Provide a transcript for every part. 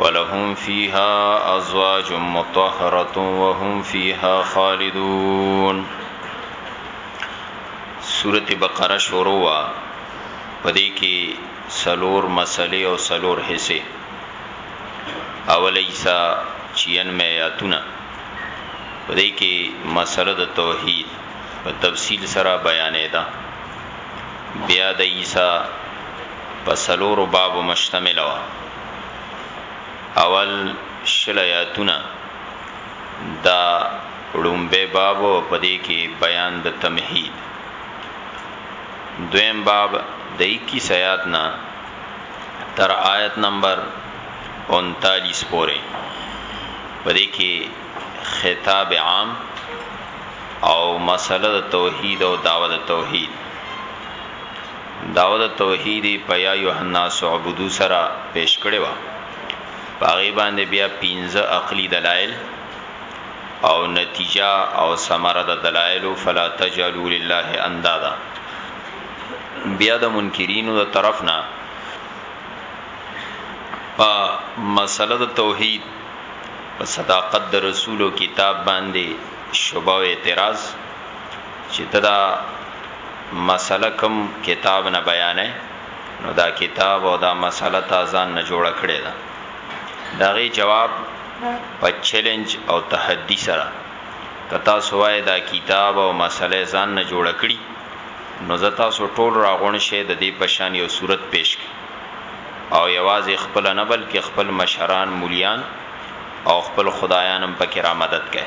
ولهم فيها ازواج مطهره وهم فيها خالدون سوره بقره شروع وا پدې کې سلور مسلې او سلور حصے اولیسا 96 آیاتونه پدې کې مسله د توحید په تفصیل سره بیانې ده بیا د عیسی په څلورو بابو مشتمله وه، اول شل ایاتونه دا ړومبی باب وو په دې کې بیان د تمهید دویم باب د 21 آیات نه تر آیت نمبر 39 پورې په دې کې خطاب عام او مسله د توحید او دعوت توحید دعوت توحید یې په یا ایها الناس اعبدو سره پیش کړې وه، په هغې باندې بیا پنځه عقلي دلایل او نتیجه او ثمره د دلایلو فلا تجعلوا لله اندادا بیا د منکرینو د طرف نه په مسله د توحید په صداقت د رسول او کتاب باندې شوبه او اعتراض چی ته دا مسله کوم کتاب نه بیانه نو دا کتاب او دا مسله تا ځان نه جوړه کړی ده داغی جواب په چیلنج او تحدی سره که تاسو وای دا کتاب او مسله ځان نه جوړه کړی نو زه تاسو ټول راغون شې د دې پشان یو صورت پیش کی او یوازې خپل نه بلکې خپل مشران مولیان او خپل خدایان هم پکې را مدد کړي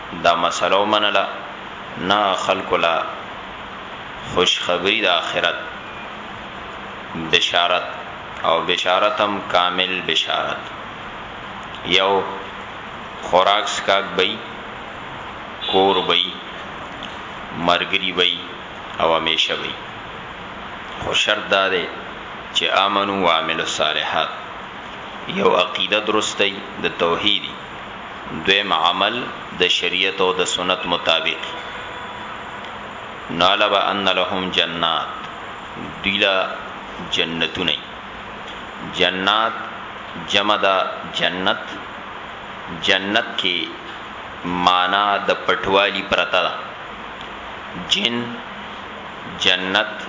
دا مسله ومنله نه خلکو له خوشخبری د اخرت بشارت او بشارت هم کامل بشارت یو خوراک سکاک بئی کور بئی مرګری بئی او همیشه بئی خو شرط دا دی چې امنو وعملو الصالحات یو عقیده درسته د توحیدی دویم عمل د شریعت او د سنت مطابق نو لبا ان لهم جنات دیلا جنتونه جنات جمع دا جنت جنت کې معنا د پټوالی پرته ده جن جنت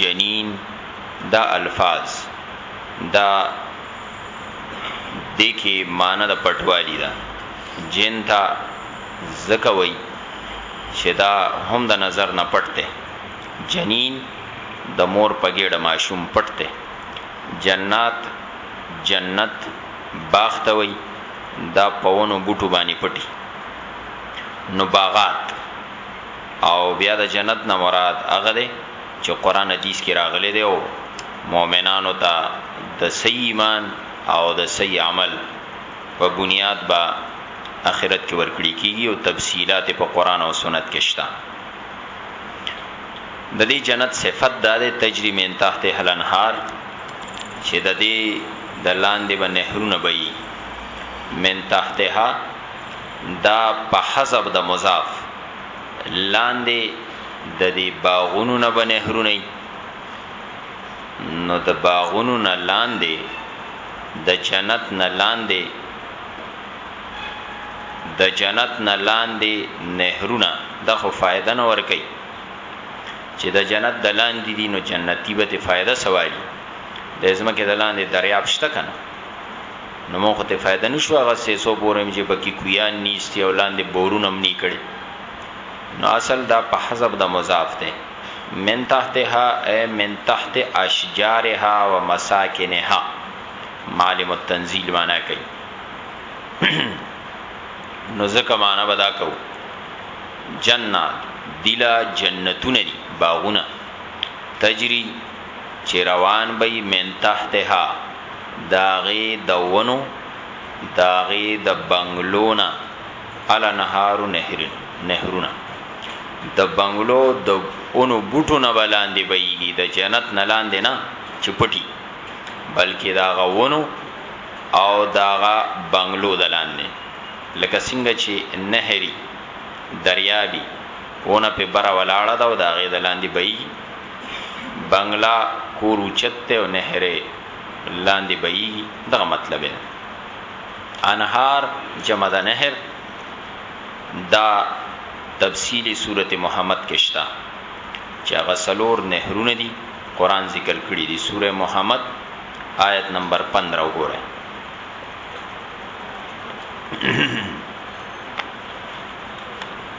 جنین دا الفاظ دا دې کې معنی د پټوالی ده جن ته ځکه وای چې دا هم د نظر نه پټ دی جنین د مور په ګډه ماشوم پټ دی جنات جنت باغ ته وای دا پونو بوټو باندې پټي نو باغات او بیا د جنت نه مراد هغه دی چې قران حدیث کې راغلي دی او مؤمنانو ته د صحیح ایمان او د صحیح عمل په بنیاد با اخرت کې ورکړي کیږي او تفصيلات په قران او سنت کې شته د دې جنت صفت دا ده تجری من تحت هلنهار چې د دې د لاندې به نهرونه بي من تحتها دا په حسب د مضاف لاندې د دې باغونو نه به نهرونه نو د باغونو نه لاندې د جنت نه لاندې د جنت نه لاندې نهرونه د خو فائدہ نه ور کوي چې د جنت د لاندې دي نو جنتی به ته فائدہ سوالي د ازمکه د لاندې دریاب شته کنه نو مو خو ته فائدہ نشو هغه سیسو بورم چې بکی کویان نیستی او لاندې بورونه هم نی کړي نو اصل دا په حذف د مضاف ده من تحتها اي من تحت اشجارها ومساكنها معلم التنزيل معنا کوي نو ځکه معنا بدا کو جنات دلا جنتونه دي باغونه تجري چې روان به من تحتها داغي د ونو داغي د بنگلونه الانهار نهرین نهرونه د بنگلو د اونو بوټو نه بلاندې بېږي د جنت نه لاندې نه چې پټي بلکې دا غونو او داغه بنگلو د لاندې لکه څنګه چې نهري دریابي اونه په بره ولاړه دا او داغه د لاندې بېږي بنګله کور اوچت ته او نهره لاندې بهيږي دغه مطلب دی انهار جمع د نهر دا تفصیلی سورت محمد کشتا چې هغه سلور نهرونه دي قران ذکر کړی دی سوره محمد آیت نمبر 15 وګوره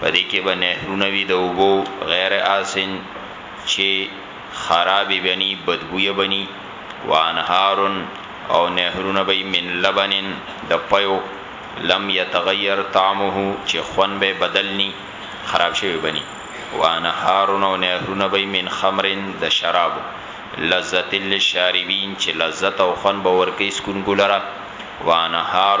په دې کې به نهرونه وي د اوبو غیر آسن چې خرابې به ني بدبویه به ني وانهار او نهرونه به من لبن د پیو لم یتغیر طعمه چې خوند به بدل ني خراب شوی به ني وانهار او نهرونه به من خمر د شراب لذت للشاربین چې لذت او خوند به ورکي سکونکو لره وانهار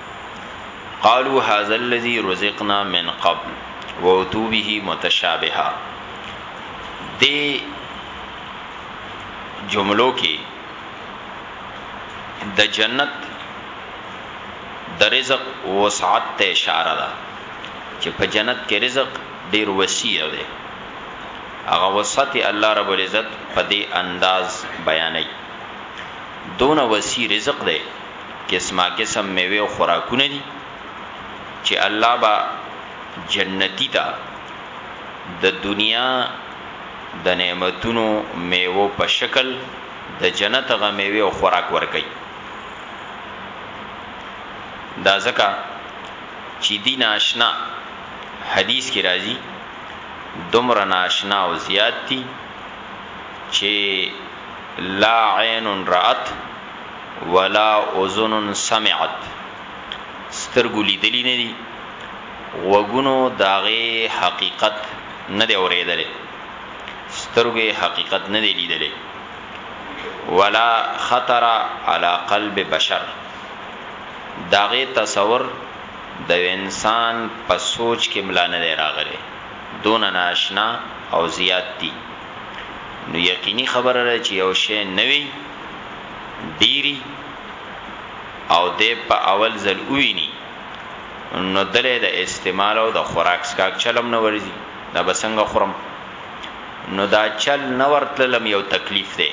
قالوا هذا الذي رزقنا من قبل واتو به متشابها دې جملو کې د جنت د رزق وسعت ته اشاره ده چې په جنت کې رزق ډیر وسیع دی هغه وسعت الله رب العزت په دې انداز بیانې دون وسیع رزق دی قسما قسم مېوې او خوراکونه دي چې الله با جنتی ته د دنیا د نعمتونو میوه په شکل د جنت غ میوه او خوراک ورکي دا زکه چې دی ناشنا حدیث کې راځي دمر ناشنا او زیات دي چې لا عین رات ولا اذن سمعت سترګو لیدلی نه دي غوګونو داغه حقیقت نه دی اوریدلې سترګې حقیقت نه دی لیدلې ولا خطر علی قلب بشر داغه تصور د انسان په سوچ کې ملا نه دی راغلی دون ناشنا او زیات دي نو یقیني خبره ده چې یو شی نوي ډيري او دی په اول ځل وویني نو دله د استعمال او د خوراک سکاک چلم نه ورزي دا بسنګ خورم نو دا چل نه ورتللم یو تکلیف دی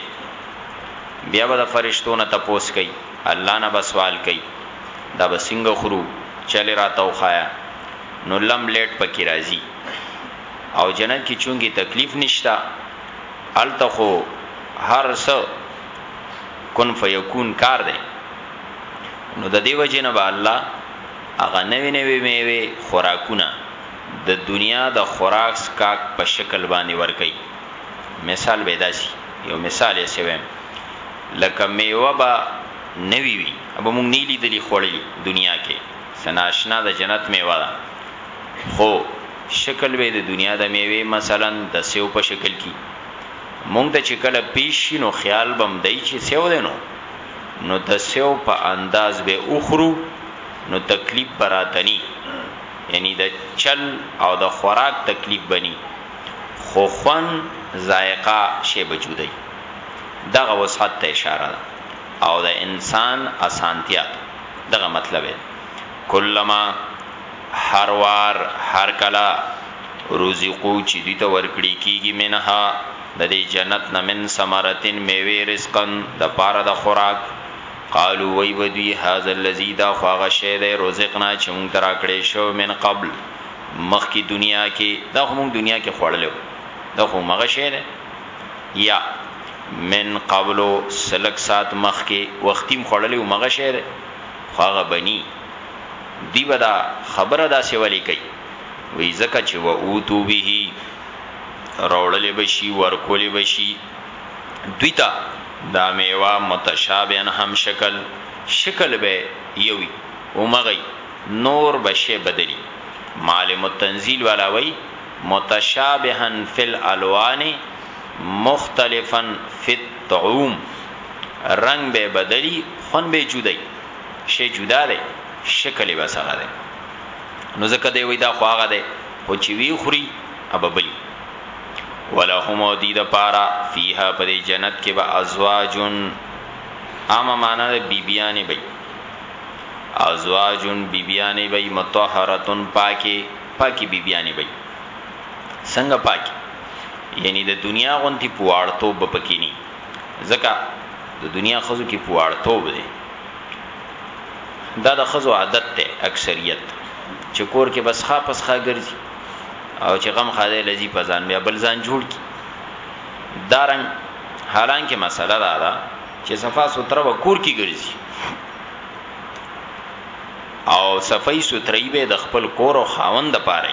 بیا به د فرشتو نه تپوس کوي الله نه بسوال کوي دا بسنګ خرو چل را توخایا نو لم لیټ پکې راځي او جنت کې چونګي تکلیف نشتا هلته خو هر څه کن فیکون کار دی نو د دیو جن به الله هغه نوې نوې میوه خوراکونه د دنیا د خوراک سکاک په شکل باندې ورکي مثال به داسي یو مثال یې سویم لکه میوه با نوی وی ابا مونږ نیلی دلی خوړلی دنیا کې سناشنا د جنت میوه ده خو شکل به یې د دنیا د میوې مثلاً د سیو په شکل کی مونږ ته چې کله پیش شي نو خیال به هم دای چې سیو دی نو نو د سیو په انداز به اخرو نو تکلیف به راته نی یعنی د چل او د خوراک تکلیف به نی خو خوند ذایقه شی به جوده وي دغه وسعت ته اشاره ده او د انسان اسانتیا ته دغه مطلب دی. کلما هر وار هر کله رزقو چې دوی ته ورکړي کیږي منها د دې جنت نه من ثمرتن میوه رزقن د پاره د خوراک قالو وی بدوی هاذا الذی دا خواغه شی ده رزقنا چې مونږ ترا کړې شو من قبل مخکی دنیا کې دا مونږ دنیا کې خوړلو دا خو مغه شی ده یا من قبل سلک سات مخکی وختیم خوړلو مغه شی ده خو هغه بني دی به دا خبره داسې ولې کوي؟ وایي، ځکه چې و اوتو به، راوړلې به شي، ورکولې به شي دوی ته دا مېوه متشابها هم شکل، شکل به یې یو وي، همغی نور به شی بدل وي. معالم التنزیل والا وایي، متشابها فی الالوان مختلفا فی. طعوم، رنګ به بدلی خوند به جدا وی شی جدا دی شکل یې بس هغه دی نو ځکه دی وی دا خو هغه دی خو چې وی خوري ابه بلی ولهم دی د پارا فیها پر جنت کې به ازواجن اما معنا د بیبیانې بی ازواجن بیبیانې بی مطهرتن پاکي پاکي بیبیانې بی څنګه پاکي یعنی د دنیا غونتی پواړتوب به پکې ني ځکه د دنیا خزو کې پواړتوب دی دا د خزو عادت ته اکثریت چې کور کې بس خا پس خا ګرځي او چې غم خاله لذي په ځان بیا بل ځان جوړ کی دارنګ حالانکه مسله دا ده چې صفا سوتره و کور کې ګرځي او صفای سوتري به د خپل کور او خاوند لپاره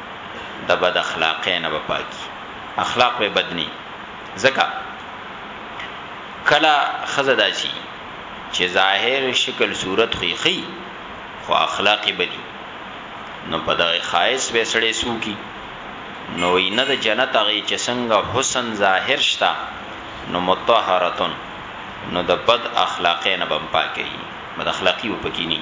د بد اخلاقۍ نه به پاکي اخلاق به بد ني ځکه کله خزه داسي چې ظاهر شکل صورت خي خي خو اخلاق بدي نو په دغه خایس به سړې سوکي نو نه د جنت هغه چې څنګه حسن ظاهر شتا نو مطهرتن نو د بد اخلاقۍ نه بم پاکي بد اخلاقي وپکینی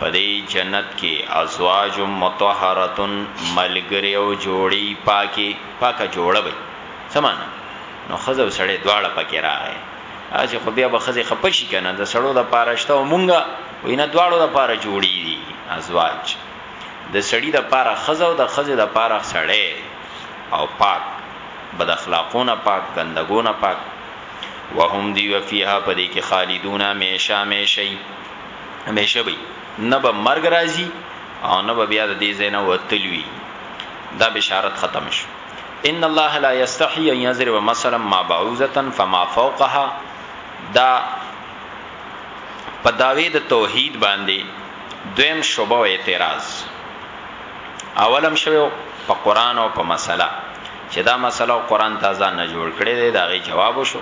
په دې جنت کې ازواج مطهره ملګرې او جوړې پاکې پاکه جوړه وي څه معنی نو خزه او سړی دواړه پکې راغی اسی خو بیا به خزه خپشي کنه د سړو د پارشته او مونږه وینه دواړو د پاره جوړی دي ازواج د سړی د پاره خزه او د خزه د پاره سړی او پاک بد اخلاقونه پاک ګندګونه پاک وهم دی وفیها پدې کې خالدون همیشه همیشه همیشه وي نه به مرګ راځي او نه به بیا د دې زینه وتلوي دا بشارت ختم شو ان الله لا یستحی ان یضرب مثلا ما بعوزه فما فوقها دا په داوی د توحید باندې دویم شوبه او اعتراض اولم شوو په قران او په مسله چې دا مسله او قران تازه نه جوړ کړي دا غي جواب شو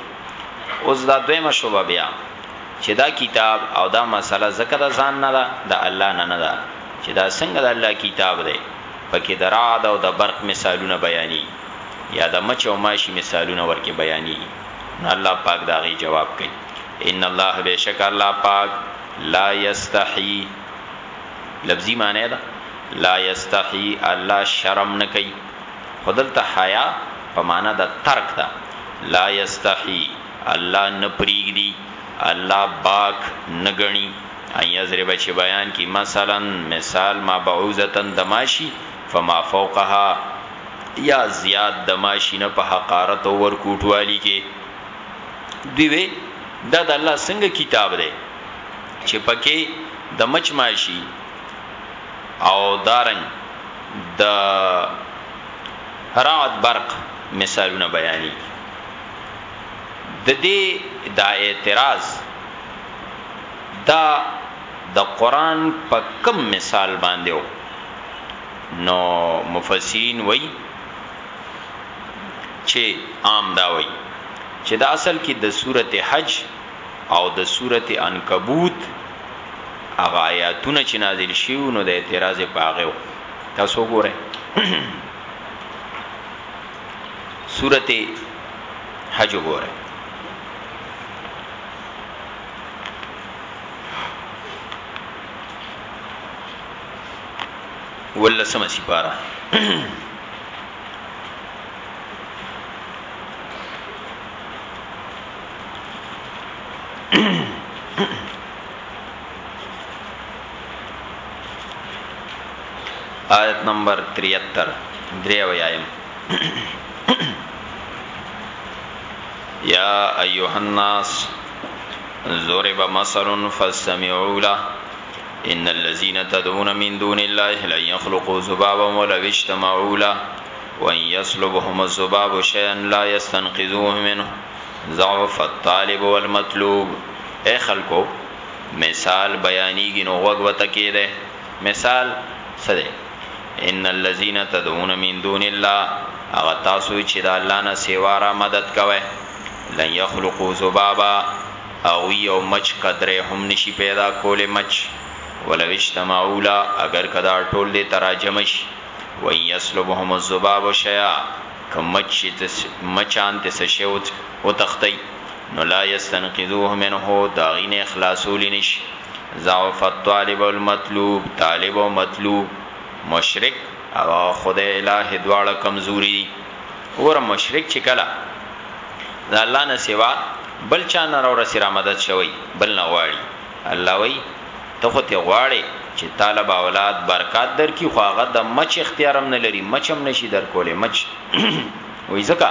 اوس دا دویمه شوبه بیا چه دا کتاب او دا مسئله ځکه د ځان نه ده د الله نه نه ده چه دا څنګه د الله کتاب دی پکې د رعد او د برق مثالونه بیانی یا د مچ او ماشی مثالونه ورکه بیانی نو الله پاک دا غي جواب کوي ان الله بشک الله پاک لا یستحی لفظی معنی ده لا یستحی الله شرم نه کوي خدلته حیا په معنا د ترک ده لا یستحی الله نه پریږدي الله باک نه ګڼي ان یضرب چي بیان کړي مثلا مثال ما بعوضه د ماشي فما فوقها یا زیاد د ماشي نه په حقارت او ور کوټوالي کې دی وی دا د الله څنګه کتاب دی چې پکې د مچ ماشي او دارنګ د رعد برق مثالونه بیانې د دې دا اعتراض دا د قران په کم مثال باندې و نو مفسرین وای چې عام دا وای چې دا اصل کې د سورته حج او د سورته عنکبوت هغه آیاتونه چې نازل شیو نو د اعتراض پاغه تاسو ګورئ سورته حج وګوره ولسمه سپاره آیت نمبر 73 دریو یایم یا ایها الناس ضرب مثل فاستمعوا له ان الذين تدون من دون الله لن يخلقوا ذبابا ولا اجتمعوا له وان يسلبهم الزباب شيئا لا يستنقذوه منه ضعف الطالب والمطلوب اے خلکو مثال بیانیږي نو غوږ وته کېده مثال سره ان الذين تدعون من دون الله هغه تاسو چې د الله نه سیوا را مدد کوي لن يخلقوا ذبابا او یو مچ قدرې هم نشي پیدا کولې مچ ولو اجتمعوا لا اگر کدا ټول دې تراجم شي وان يسلبهم الذباب شيئا کمچ چې مچان ته سشي او تختی نو لا یستنقذوه منه داغین اخلاصول نش ضعف الطالب المطلوب طالب او مطلوب مشرک او خدای الہ دواړه کمزوري ور مشرک چې کلا دا الله نه سوا بل چا نه را ورسره مدد شوی بل نه غواړي الله وی ته خو ته غواړي چې طالب اولاد برکات در کی خو هغه د مچ اختیارم نه لري مچم نشي در کولې مچ وای زکه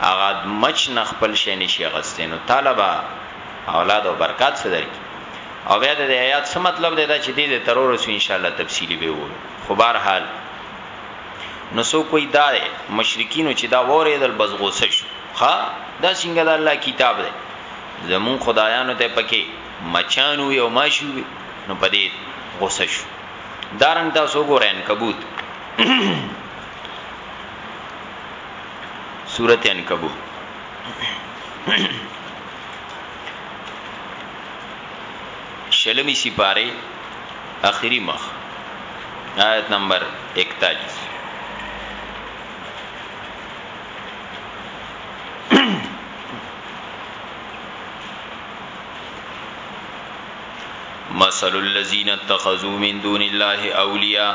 هغه مچ نه خپل شي نشي غستې نو طالب اولاد او برکات څه درکې او بیا د آیات څه مطلب دی دا چې دې د ترور سو ان شاء الله تفصیلی به وو خو بهر حال نو سو کوئی دا دی مشرکینو چې دا وره دل بس غوسه شو ها دا څنګه د الله کتاب دی زمون خدایانو ته پکې مچانو یو ماشو نو پدې غوسه شو دارنګ تاسو ګورئ انکبوت سورت انکبوت شلمی سپاره اخری مخ آیت نمبر 41 مثل الذين اتخذوا من دون الله اولیاء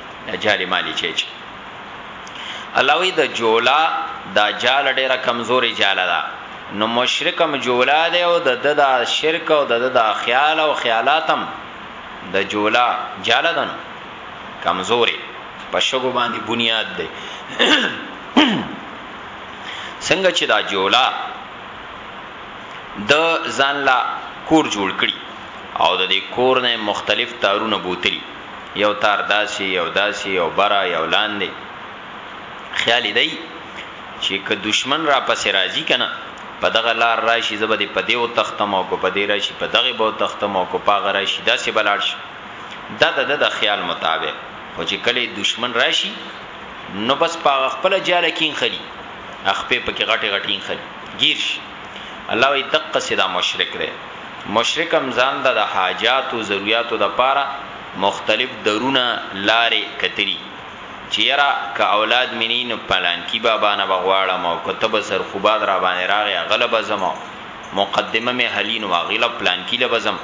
جالي مالی چیچ الله وی د جولا دا جال ډیره کمزوري جال ده نو مشرکم جولا دی او د د شرک او د د خیال او خیالاتم د جولا جال ده نو کمزوري په شګو باندې بنیاد دی څنګه چې دا جولا د ځان لا کور جوړ کړي او د دې کور نه مختلف تارونه بوتلی یو تار داسې یو داسې یو بره یو لاندې خیال یې دی چې که دشمن را پسې راځي کنه په دغه لار راشي زه به دې په دې او تختم او که په دې راشي په دغه به او تختم او که په هغه راشي داسې به لاړ شي دا د ده د خیال مطابق خو چې کله دشمن راشي نو بس په هغه خپله جاله کینخلي خپې پکې غټې غټې خلي ګیر شي الله وی دقه سی دا مشرک دی مشرک هم ځان ته د حاجات او ضروریاتو د پاره مختلف درونه لارې کتلی چی یرا که اولاد می نی نو پلانکی بابا نه بغواړم او که ته به سرخوباد را باندې راغی هغه له به ځم مقدمه می حلی نو هغه له پلانکی له به ځم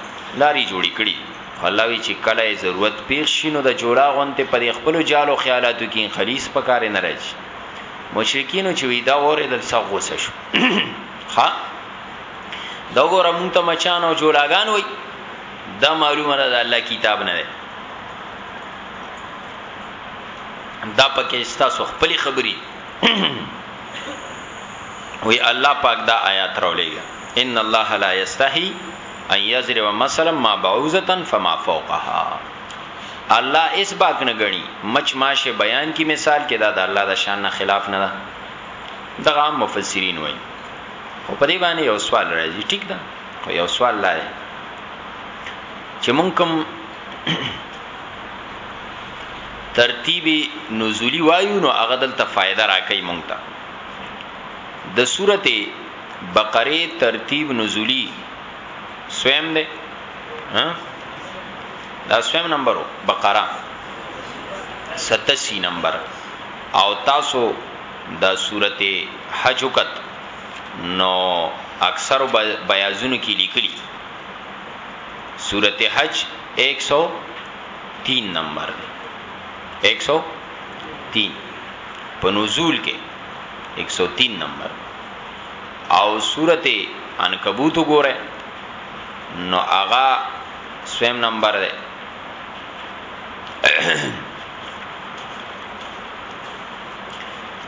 لاری جوړی کړی خو الله وی چی کله یې ضرورت پیښ شی نو د جولا غونته په دې خپل جالو خیالاتو کی خلیص پکار نه راځی مشرکینو چی وی دا اوریدل سخت غوسه شو. ها دا ګوره مونږ ته مچان او جولاګان وای دا معلومه ده الله کتاب نه ده دا پکې تاسو خپل خبري وی الله پاک دا آیات راولېږي ان الله لا یستحی ان یضرب مثلا ما بعوزه فما فوقها الله اس باک نه غني مچ ماشه بیان کی مثال کې دا د الله د شان نه خلاف نه ده دغه عام مفسرین وایي خو په دې باندې یو سوال راځي ټیک ده خو یو سوال لای چې مونږ کوم ترتیب نزولی وایو نو هغه دلته فائدہ راکې مونږ ته د سورته بقره ترتیب نزولی سویم ده ها دا سویم نمبر بقره 87 نمبر او تاسو دا سورت حج وکت نو اکثر بیازونو کی لیکلی سورت حج 103 نمبر دی 103 په نزول کې 103 نمبر او سورت عنکبوت وګوره نو اغا سویم نمبر ده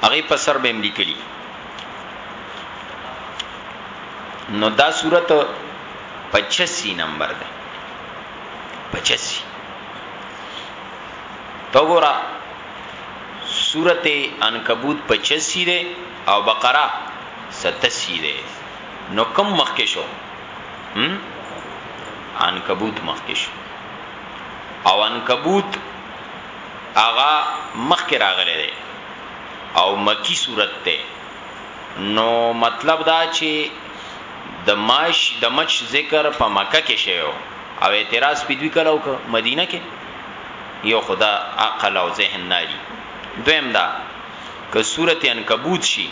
هغه په سر به هم لیکلی نو دا صورت 85 نمبر ده 85 تو ګورا صورت عنکبوت 85 ده او بقره 87 ده نو کم مخکې شو هم عنکبوت مخکې شو او عنکبوت هغه مخکې راغلی دی او مکی صورت ته نو مطلب دا چې د ماش د مچ ذکر په مکه کې شوی او اعتراض په دوی کلو کو مدینه کې یو خدا عقل او ذهن ناری دویم دا که سورت انکبوت شي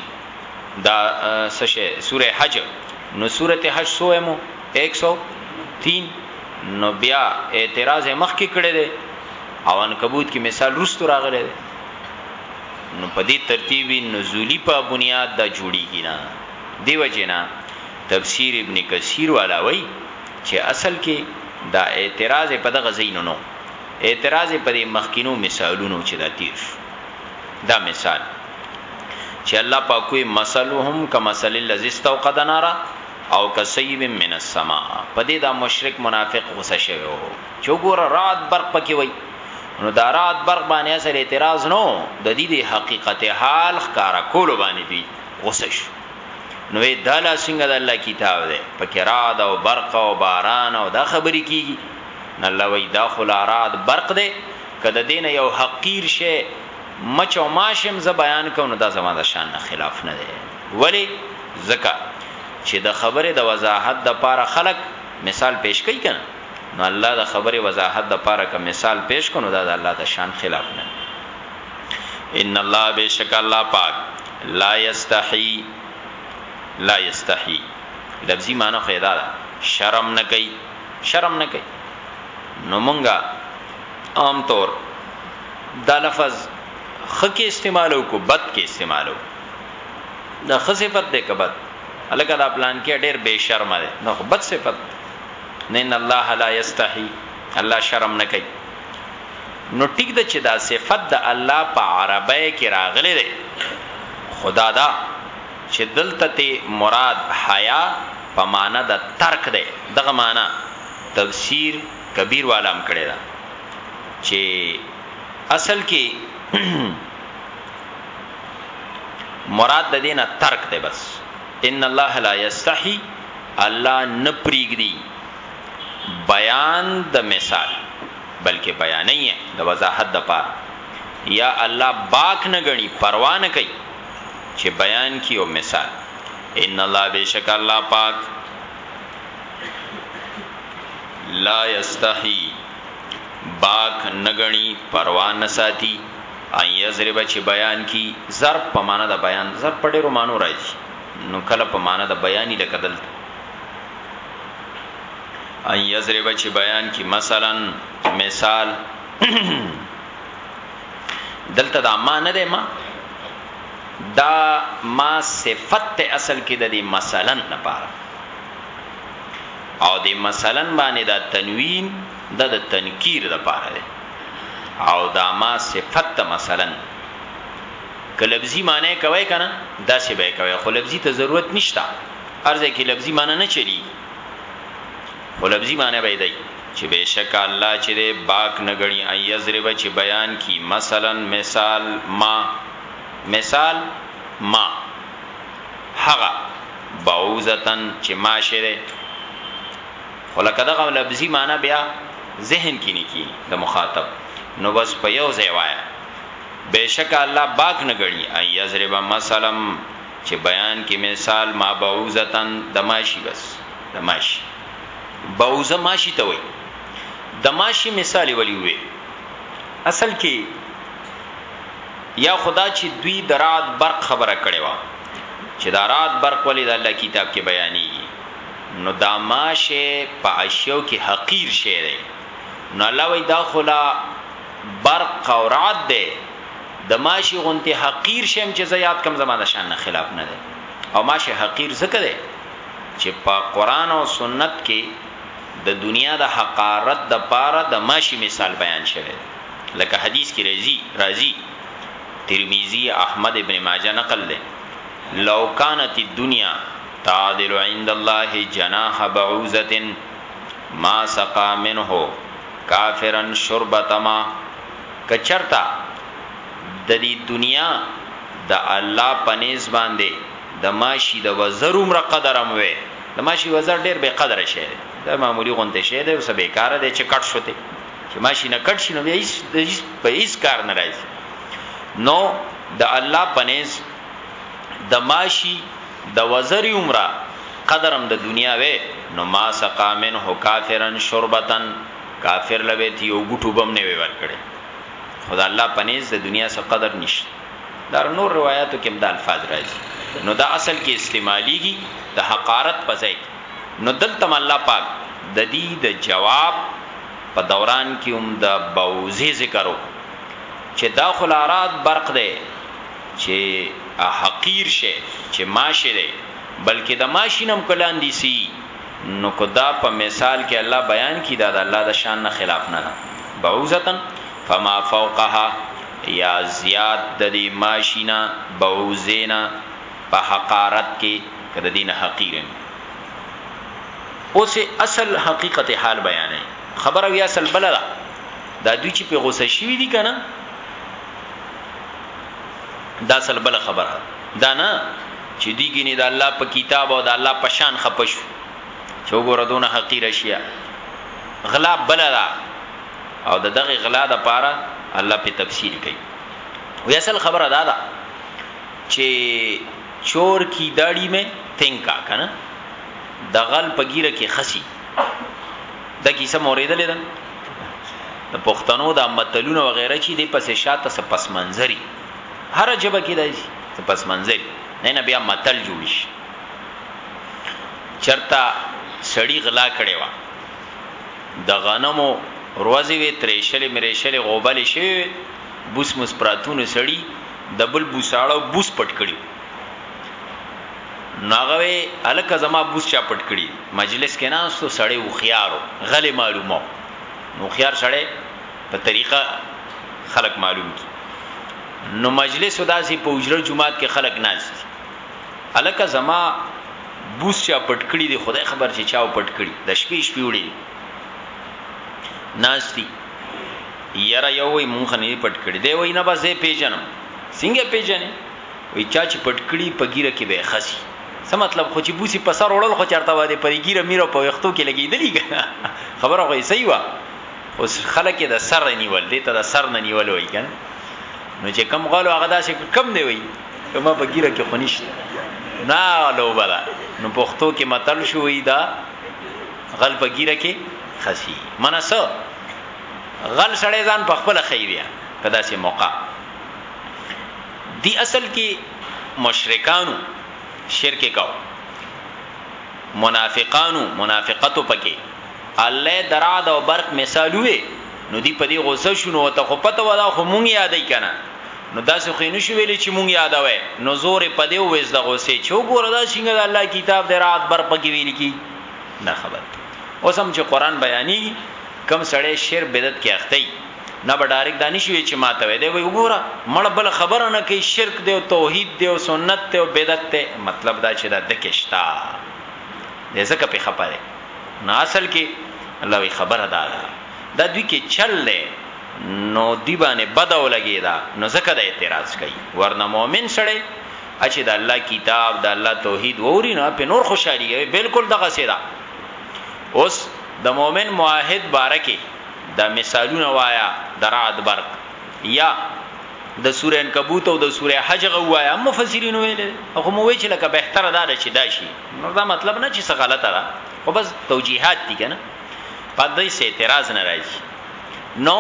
دا سشه سوره حج نو سورت حج سو امو 103 نو بیا اعتراض مخ کې کړی دی او عنکبوت کې مثال رستو راغلی دی نو په دې ترتیبي نزولی په بنیاد دا جوړیږي نه دیو جنا تفسیر ابن کثیر علاوه چې اصل کې دا اعتراض په دغه زینو نو اعتراض په دې مخکینو مثالونو چې دا تیر شو دا مثال چې الله پاکوي مثلهم کمثل الذي استوقد نارا او کسيب من السماء په دې دا مشرک منافق غوسه شوی وو چو ګوره رعد برق پکې وای نو دا رعد برق باندې اصل اعتراض نو د دې د حقیقت حال ښکارا کول باندې دی غوسه شو نو دا لا څنګه د الله کتاب دی پکې رعد او برق او باران او دا خبرې کیږي نه الله وای دا خلا رعد برق دی کده دین یو حقیر شی مچ او ماشم ز بیان کوم دا زما د شان خلاف نه دی ولی زکه چې د خبره د وضاحت د پاره خلق مثال پیش کوي کنه نو الله د خبرې وضاحت د پاره که مثال پیش کړو دا د الله د شان خلاف نه ان الله بشک الله پاک لا یستحی لا یستحی لفظی معنی خیدا دا شرم نه کوي شرم نه کوي نو مونږه عام طور دا لفظ خکې استعمالو کو بد کې استعمالو دا خصفت دې کبد الکه دا پلان کې ډېر بے شرم دی نو بد صفت ان الله لا يستحي الله شرم نه کوي نو ټيک ده چې دا صفت د الله په عربی کې راغلی دی خو دا ده چې دلته ته مراد حیا په معنا د ترک دی دغه معنا تفسیر کبیر والام کړی دا چې اصل کې مراد د دینه ترک دی بس ان الله لا یستحی الله نه پریږدي بیان د مثال بلکې بیانې یې د وضاحت د پاره یا الله باک نه غني پروا نه کوي چې بیان کی او مثال ان الله بشک الله پاک لا یستحی باک نه غني پروا نه ساتي ان یزرب چې بیان کی ضرب په معنا د بیان ضرب په ډیرو مانو راځي نو کله په معنی د بیانی لکه دلته ان یضرب چې بیان کی مثلا مثال دلته دا ما نه ده ما دا ما صفت ته اصل کې د دې مثلا نه پاره او د مثلا باندې دا تنوین د د تنکیر د پاره ده او دا ما صفت ته مثلا که لفظي معنی کوي کنه داسې به کوي خو لفظي ته ضرورت نشته ارزه کې لفظي معنی نه چلی خو لفظي معنی به دی چې بهشکه الله چې دی باک نه غني ان یضرب چې بیان کی مثلا مثال ما مثال ما هغه بعوزتن چې ما شری خلکه دغه لفظي معنی بیا ذهن کې نه کی د مخاطب نو بس په یو ځای وایي بېشکه الله باک نه ګڼي ان یضرب مثلا چې بیان کې مثال ما بعوزتن د ماشي بس د ماشي بعوزه ماشي ته وي د ماشي مثال ولی وي اصل کې یا خدا چې دوی درات برق خبره کړي وا چې دا رات برق ولی د الله کتاب کې بیانې نو دا ماشه په اشیو کې حقیر شی دی نو الله وی دا خلا برق او رعد دی د ماشي غونتی حقیر شیم چې زه یاد کم زمانه شان نه خلاف نه دی او ماشي حقیر ځکه دی چې په قران او سنت کې د دنیا د حقارت د پاره د ماشي مثال بیان شوی لکه حدیث کې راځي راځي ترمذی احمد ابن ماجه نقل ده لو کانت الدنیا تعادل عند الله جناح بعوزه ما سقا منه کافرا شربة ماء که چرته د دې دنیا د الله په نس باندې د ماشي د وزر عمره قدر هم وي د ماشي وزر ډیر به قدر شي دا معمولی غونته شي دا اوس به کار دی چې کټ شوته چې ماشي نه کټ شي نو هیڅ د هیڅ په هیڅ کار نه راځي نو د الله پنيز د ماشي د وزر عمره قدر هم د دنیا وی نو ما سقا منه کافرا شربتا کافر له به یو ګوټ اوبه هم نه وی ورکړی خو د الله په نزد د دنیا څه قدر نشته دا نور روایاتو کې هم دا الفاظ راځي نو دا اصل کې استعماليږي د حقارت په ځای نو دلته الله پاک د دې د جواب په دوران کې هم د بوزي ذکرو چې دا خلارات برق دی چې حقیر شي چې ماشه دی بلکې د ماشین هم که لاندې سي نو که دا په مثال کې الله بیان کی دا د الله د شان نه خلاف نه ده بعوزتا فما فوقها یا زیاد د دې ماشینا بعوزینا په حقارت کې که د دین حقیر اوس اصل حقیقت حال بیانې خبره وی اصل بل ده دا دوی چې په غوسه شي دي کنه دا اصل بل خبره دا نه چی دی ګینی د الله په کتاب او د الله په شان خپه شو چی وګوره دونه حقیر اشیا غلا بله ده او د دغه غلا د پاره الله په تفسیر کوي وی اصل خبره دا ده چی چور کی داړي مې تنکا کنه د غل په ګیره کې خسی د کیسه موریدلې ده د پښتنو د متلونو وغیرہ چې د پسې شاته سپس منظري هر جبه کې دای شي ته پس منزل نه نه بیا متل جوړ شي چرتا سړی غلا کړي وا د غنمو روزي وی ترېشلې مرېشلې غوبلې شي بوس مس پراتونه سړی دبل بوساړو بوس پټ کړي ناغوي الکه زما بوس چا پټ کړي مجلس کې ناستو سړی وخيارو غلې معلومه نو خيار سړی په طریقه خلق معلوم کی نو مجلس وداسي په اجره جمعات کې خلق ناز دي الکه زما بوس چا پټ کړی دی خدای خبر چې چاو پټ کړی د شپې شپې وړي ناز دي یاره یو وی مونږ نه پټ کړی دی وای نه بس پیژنم څنګه پیژنې وی چا چې پټ کړی په ګیره کې به خسي څه مطلب خو چې بوسي په سر وړل خو چرته وای دی په ګیره میره په وختو کې لګیدلی خبره خو یې صحیح و اوس خلک د سر نیول دي ته د سر نه نیول وای کنه نو چې کم غلو هغه داسې کم دی وای کما په ګیره کې خنیشت نه لو بلا نو پښتو کې متل شوې دا غل په ګیره کې خسی منسو غل سړی ځان په خپل خی بیا په داسې موقع دی اصل کې مشرکانو شرک کاو منافقانو منافقتو پکې الله د رعد او برق مثال ووی نو دی په دې غوسه شو نو ته خو پته و دا خو مونږ یادای کنه نو داسې خو نه شو ویلې چې مونږ یادوي نو زور په دې وېز د غوسې چې وګوره دا څنګه د الله کتاب د رات بر پکې ویل کی نه خبر اوس هم چې قران بیانې کم سړی شر بدعت کې اخته نه به ډایرک دانش وی چې ماته وې دی وګوره مړ بل خبره نه کوي شرک دی او توحید دی او سنت دی او بدعت دی مطلب دا چې دا دکشتا دې زکه په خپره نه اصل کې الله وی خبره دا ده دا دوی کې چل دی نو دی باندې بد او لګی دا نو زکه د اعتراض کوي ورنه مؤمن سره اچي د الله کتاب د الله توحید ووري نه په نور خوشحالي کوي بالکل دغه سیدا اوس د مؤمن معاهد بارکه دا مثالونه وایا درعد برق یا د سوره انکبوت او د سوره حج غوایا مفسرین ویل هغه مو وی چې لکه به تر دا چې دا شي نو دا مطلب نه چې څه غلطه ده خو بس توجیهات دي کنه په دې سه اعتراض نه راځي نو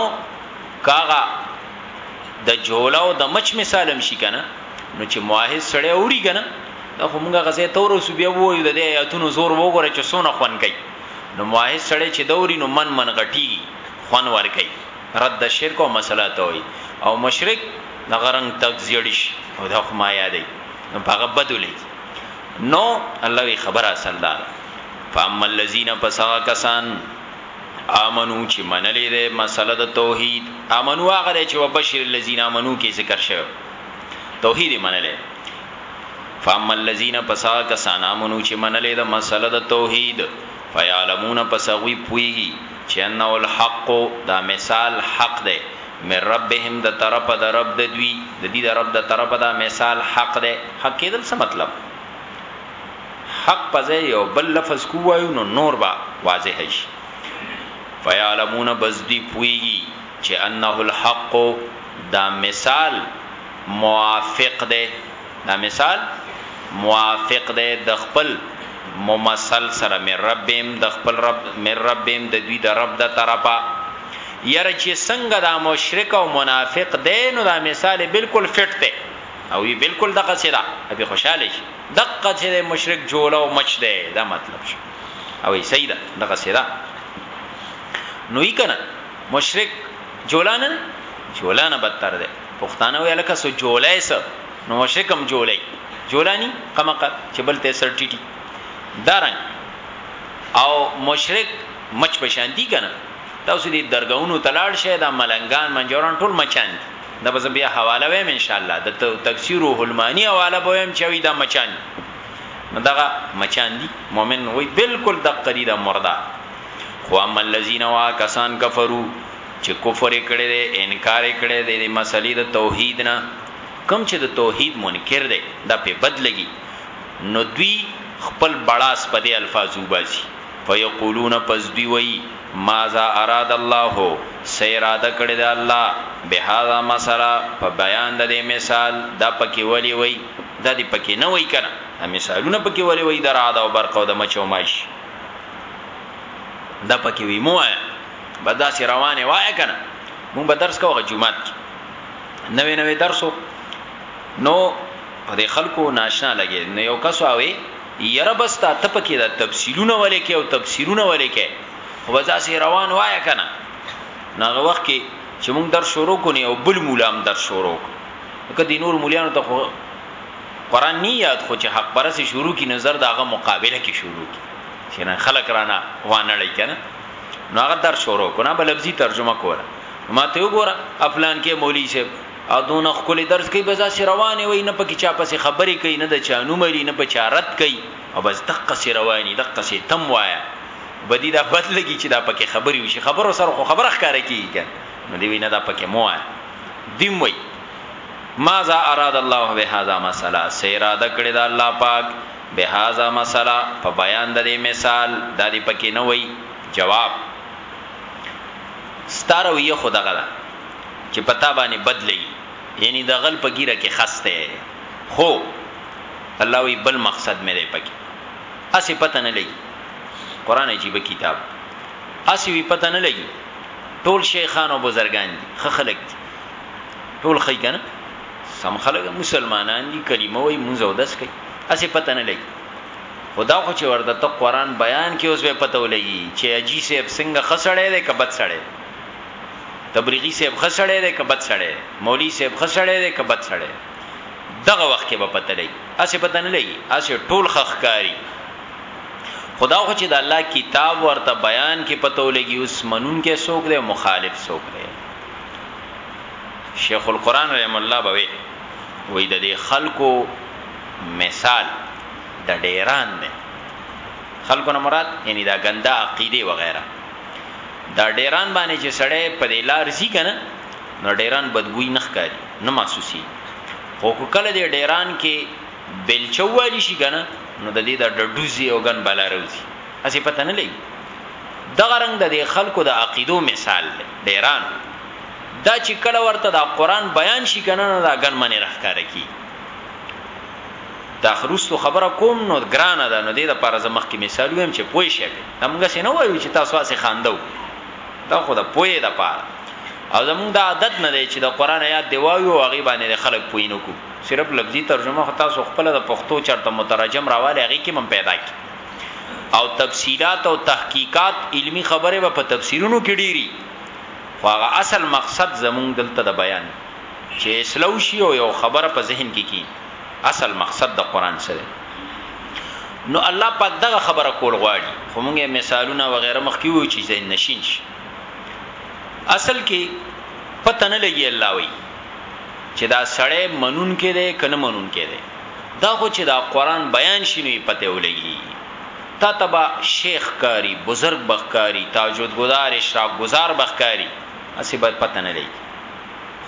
کاغه د جولاو د مچ مثالم شي کنه نو چې موحد سړی اوري کنه دا خو موږ غزه تور اوس بیا وایو د آیاتونو زور وګوره چې سونه خون کوي نو موحد سړی چې دوري نو من من غټي خون ور کوي رد شرک او مسله توحید او مشرک د غرنګ تک زیړش او د خو ما یادې نو هغه بدولې نو الله وی خبر اصل دا فاما الذين فسوا کسان امنو چې منلې ده مسله د توحید امنو هغه چې وبشر الذين امنو کې ذکر شوی توحید منلې فاما الذين فسوا کسان امنو چې منلې ده مسله د توحید فیعلمون پسوی پویږي چې انه الحق دا مثال حق دی من ربهم د طرفه د رب د دوی د دې د رب د طرفه دا مثال حق دی حق کېدل څه مطلب حق په ځای یو بل لفظ کوایو نو نور با واضح شي فیعلمون بس دی پویږي چې انه الحق دا مثال موافق ده دا مثال موافق دی د خپل ممثل سره مې ربهم د خپل رب مې ربهم د دوی د رب د طرفه یره چې څنګه دا مشرک او منافق دی نو دا مثال بالکل فټ دی او وی بالکل دغه سره به خوشاله شي دغه چې مشرک جوړه او مچ دی دا مطلب شي او یې صحیح ده دغه سره نو یې کنه مشرک جولانه جولانه بدتر دی پښتانه وی الکه سو جولای سو نو مشکم جولای جولانی قمقه چې بل ته سر ټیټي دارنګ او مشرک مچ پشان دي کنه تاسو دې درګاونو تلاړ شه دا ملنګان منجوران ټول مچان دي دا به بیا حواله ویم ان شاء الله د تفسیر الهلمانی حواله به ویم چې دا مچان نو دغه مچان دي مؤمن وای بالکل د قریدا مردا خو اما الذين واکسان کفرو چې کفر یې کړی دی، انکار یې کړی دی د مسلې د توحید نه، کوم چې د توحید منکر دی دا پرې بد لګي نو دوی خپل بړاس په دې الفاظو وباسي، فیقولون پس دوی وایي، ماذا اراد الله، څه اراده کړې ده الله، بهذا مثلا، په بیان د دې مثال، دا پکې ولې وایي، دا دې پکې نه وایي کنه، دا مثالونه پکې ولې وایي د رعد او برق او د مچ او ماشي، دا پکې وایي مه وایه. بدا سی روانه وای کنه مونږ به درس کوو جمعات نوې نوې درسو نو په دې خلکو ناشنا لګي نو یو کس واوي یره بس تا ته پکې دا تفصیلونه ولې کې او تفسیرونه ولې کې خو بدا سی روان وای کنه ناغه وخت کې چې مونږ در شروع کونی او بل مولام در شروع کدی نور مولیانو ته خو قران نه یاد خو چې حق پرسه شروع کی نظر داغه مقابله کې شروع کی چې نه خلک رانه وانه لای کنه نو هغه در شروع کو نه بلبزي ترجمه کوله ما ته وګوره افلان کې مولوی صاحب او دون خپل درس کې بزا سي روانه وي نه پکې چا پسې خبرې کوي نه د چانو مري نه بچارت کوي او بس دقه سي رواني دقه سي تم وایا بدی دا بد لګي چې دا پکې خبرې وشي خبرو سره خو خبره ښکارا کیږي نو دی وینا دا پکې مو آیا دیم وای ماذا اراد الله بهذا مساله سیراده کړی دا الله پاک بهذا مثلا په بیان د دې مثال دا دې پکې نه وایي جواب ستا رویه خو دغه ده چې په تا باندې بد لګي یعنی د غل په ګیره کې خسته خو الله وی بل مقصد مې دی پکې اسی پته نه لګي قران عجیب کتاب اسی وی پته نه لګي ټول شیخان او بزرګان دي خخلق دي ټول خی کنه سم خلک مسلمانان دي کلمه وای مونږ او داس کوي اسی پته نه لګي خدا خو چې ورته ته قران بیان کې اوس به پته ولګي چې اجي صاحب څنګه خسړې ده کبد سړې تبلیغي صاحب خسړې ده کبد سړې مولوی صاحب خسړې ده کبد سړې دغه وخت کې به پته لګي اسی پته نه لګي اسی ټول خخکاری خدا خو چې د الله کتاب ورته بیان کې پته ولګي اوس منون کې سوق ده مخالف سوق ده شیخ القران رحم الله بوي وې د خلکو مثال د ډیران دی خلکو نه مراد یعنی دا ګنده عقیده وغیرہ دا ډیران باندې چې سړی په دې لار زی کنه نو ډیران بدبوی نه ښکاری نه محسوسی خو کله دې ډیران کې بلچوالی شي کنه نو د دې د ډډوزی او ګن بلا روزي اسی پته نه لګي دغه رنگ د دې خلکو د عقیدو مثال دی ډیران دا چې کله ورته دا قران بیان شي کنه دا ګن منی راخاره کی دا خروستو خبره کوم نو ګرانه ده نو دې د پاره زمخ کې مثال ویم چې پوي شي همغه سي نه وایو چې تاسو اسه خاندو دا خو د پوي د پاره او زموږ د عادت نه دی چې د قران آیات دی وایو هغه باندې خلک پوي نه کو صرف لفظي ترجمه خو تاسو خپل د پښتو چرته مترجم راواله هغه کې من پیدا کی او تفصيلات او تحقیقات علمی خبره په تفسیرونو کې ډيري خو هغه اصل مقصد زموږ دلته د بیان چی اصلاح وشی او یو خبره په ذهن کی کی اصل مقصد د قران څه دی نو الله پاک دغه خبره کول غواړي خو موږ مثالونه وغیرہ مخکې وو چې ذهن نشین شي اصل کې پته نه لګي الله وي چې دا سړی منون کې دی کنه منون کې دی دا خو چې دا قران بیان شینوي پته ولګي تا تبا شیخ کاری بزرگ بخکاری تاجود گزار اشراق گزار بخکاری اسی باید پته نه لګي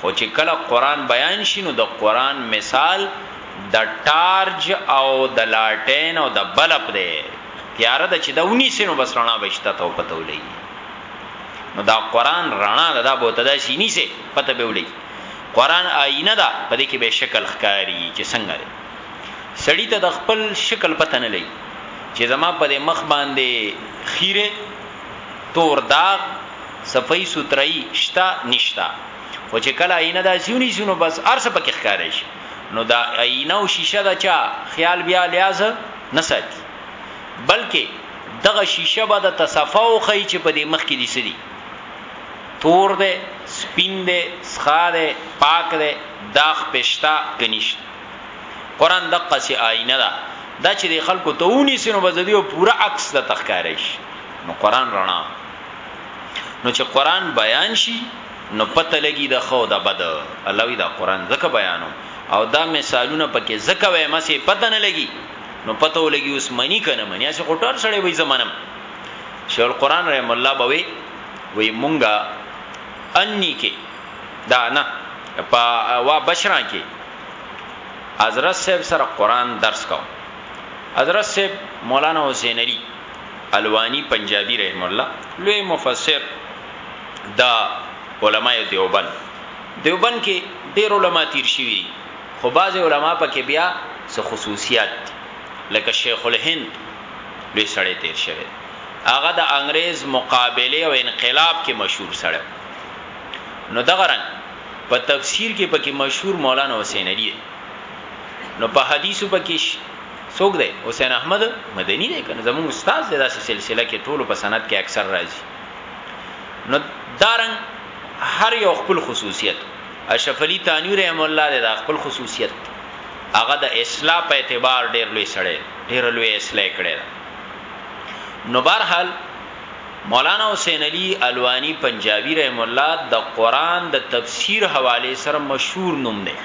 خو چې کله قرآن بیان شي نو د قرآن مثال د ټارج او د لاټین او د بلپ دی تیاره ده چې دا ونیسي نو بس رڼا به شته ته پته ولګي نو دا قرآن رڼا ده دا به ته داسې نیسي پته به ولګي قرآن آینه ده په دې کې به شکل ښکاری چې څنګه دی سړی ته د خپل شکل پته نه لګي چې زما په دې مخ باندې خیره تور داغ صفايي سوترايي شته نشته خو چې کله آینه داسې ونیسو نو بس ارسه پکې ښکارې شي نو دا آینه او شیشه دا چا خیال بیا لیاز نه ساتي بلکې دغه شیشه به د تصفا او خی چې په دې مخ کې دي سدي تور دی سپین دی سخا دی پاک دی داغ پښتا کنيشت قران د قصي آینه ده دا چې د خلکو ته ونی سينو بزديو پورا عکس د تخکاریش نو قران رڼا نو چې قران بیان شي نو پته لګي د خو د بد الله وی دا قران زکه بیانو او دا مثالونه پکې زکه وای مسه پته نه لګي نو پته ولګي اوس منی کنه منی چې خټر سړی وای زمانم شیخ القران رحم الله بوي وی مونږه انی کې دا نه په وا بشرا کې حضرت صاحب سره قران درس کو حضرت صاحب مولانا حسین علی الوانی پنجابی رحمه الله لوی مفسر د علماء دیوبند دیوبند کې ډیر علما تیر شوی دي خو باز علما پکې بیا څه خصوصیات دي لکه شیخ الهند لوی سړی تیر شوی هغه د انګريز مقابله او انقلاب کې مشهور سړی نو دغه رنګ په تفسیر کې پکې مشهور مولانا حسین علی نو په حدیثو پکې څوک دی حسین احمد مدنی دی کنه زموږ استاد دی داسې سلسله کې ټولو په سند کې اکثر راځي نو دارنګ هر یو خپل خصوصیت اشرف علی تانوی رحم الله دی دا خپل خصوصیت هغه د اصلاح په اعتبار ډیر لوی سړی ډیر لوی اصلاح کړی نو بهرحال مولانا حسین علی الوانی پنجابی رحم الله د قران د تفسیر حواله سره مشهور نوم دی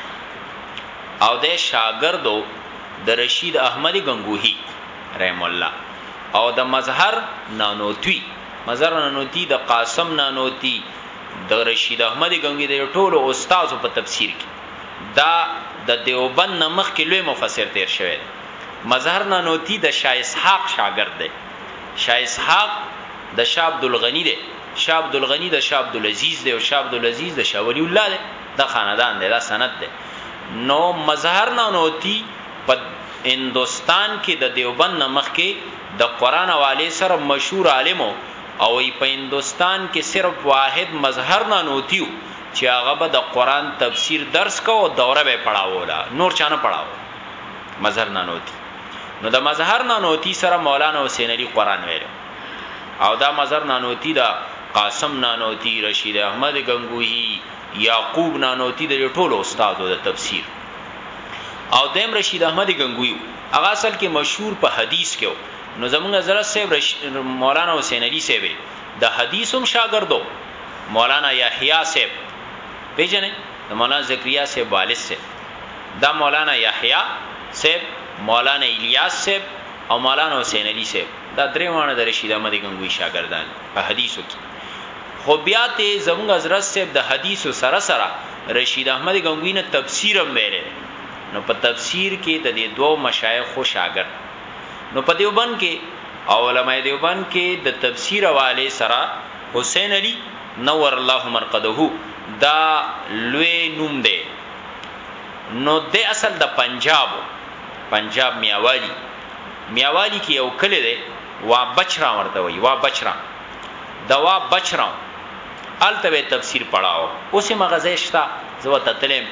او د شاګردو د رشید احمد ګنګوهی رحمه الله او د مظهر نانوتوی مظهر نانوتی د قاسم نانوتی د رشید احمد ګنګوهی د ټولو استادو په تفسیر کې دا د دیوبند نمخ کې لوی مفسر تیر شوی دی مظهر نانوتی د شاه اسحاق شاګرد دی شاه اسحاق د شاه عبدالغنی دی شاه عبدالغنی د شاه عبدالعزیز دی او شاه عبدالعزیز د شاه ولی الله دی دا خاندان دی دا سند دی نو مظهر نه نوتی په هندوستان کې د دیوبند نمخ کې د قران والے سره مشهور عالم او ای په هندوستان کې صرف واحد مظهر نه نوتیو چې هغه به د قران تفسیر درس کو او دوره به پڑھاوله نور چانه پڑھاو مظهر نه نوتی نو د مظهر نه نوتی سره مولانا حسین علی قران ویل او دا مظهر نه نوتی دا قاسم نانوتی رشید احمد گنگوهی یعقوب نانوتی د ټولو استادو د تفسیر او دیم رشید احمد غنگوی هغه اصل کې مشهور په حدیث کې نو زمونږ حضرت صاحب رش... مولانا حسین علی صاحب د حدیث هم شاګردو مولانا یحیی صاحب پیژنې د مولانا زکریا صاحب والد صاحب دا مولانا یحیی صاحب مولانا الیاس صاحب او مولانا حسین علی صاحب دا درې وانه د رشید احمد غنگوی شاګردان په حدیثو کې خو بیا ته زموږ حضرت صاحب د حدیث سره سره رشید احمد غنگوی نه تفسیر هم ویل نو په تفسیر کې د دې دوو مشایخ خو شاګرد نو په دیوبند کې او علماء دیوبند کې د تفسیر حواله سره حسین علی نور الله مرقده دا لوی نوم دی نو د اصل د پنجاب پنجاب میاوالی میاوالی کې یو کلی دی وا بچرا ورته وی وا بچرا دوا بچ راو الته به تفسیر پڑھاو اوس یې مغزه شتا زو ته تلم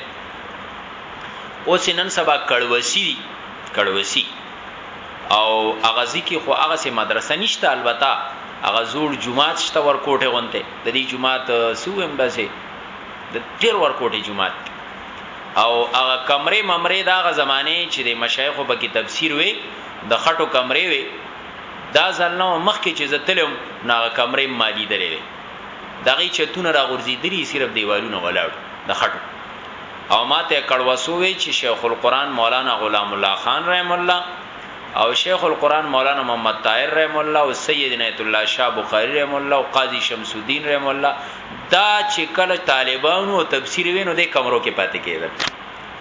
اوس نن سبا کړوسی دی کړوسی او اغازی کې خو هغه سه مدرسه نشته البته هغه زوړ جمعات شته ورکوټه غونته د دې جمعات سوم داسې د تیر ورکوټه جمعات او هغه کمرې ممرې دا غ زمانه چې د مشایخو په کې تفسیر وي د خټو کمرې وي دا ځل نه مخکې چې زه تلم نو هغه کمرې ما لیدلې وې د هغې چتونه را غورځېدلي صرف دیوالونه ولاړ د خټو او ما ته کړوسو وی چې شیخ القرآن مولانا غلام الله خان رحم الله او شیخ القرآن مولانا محمد طاهر رحم الله او سید عنایت الله شاه بخاری رحم الله او قاضی شمس الدین رحم الله دا چې کله طالبانو تفسیر وینو د کمرو کې پاتې کېدل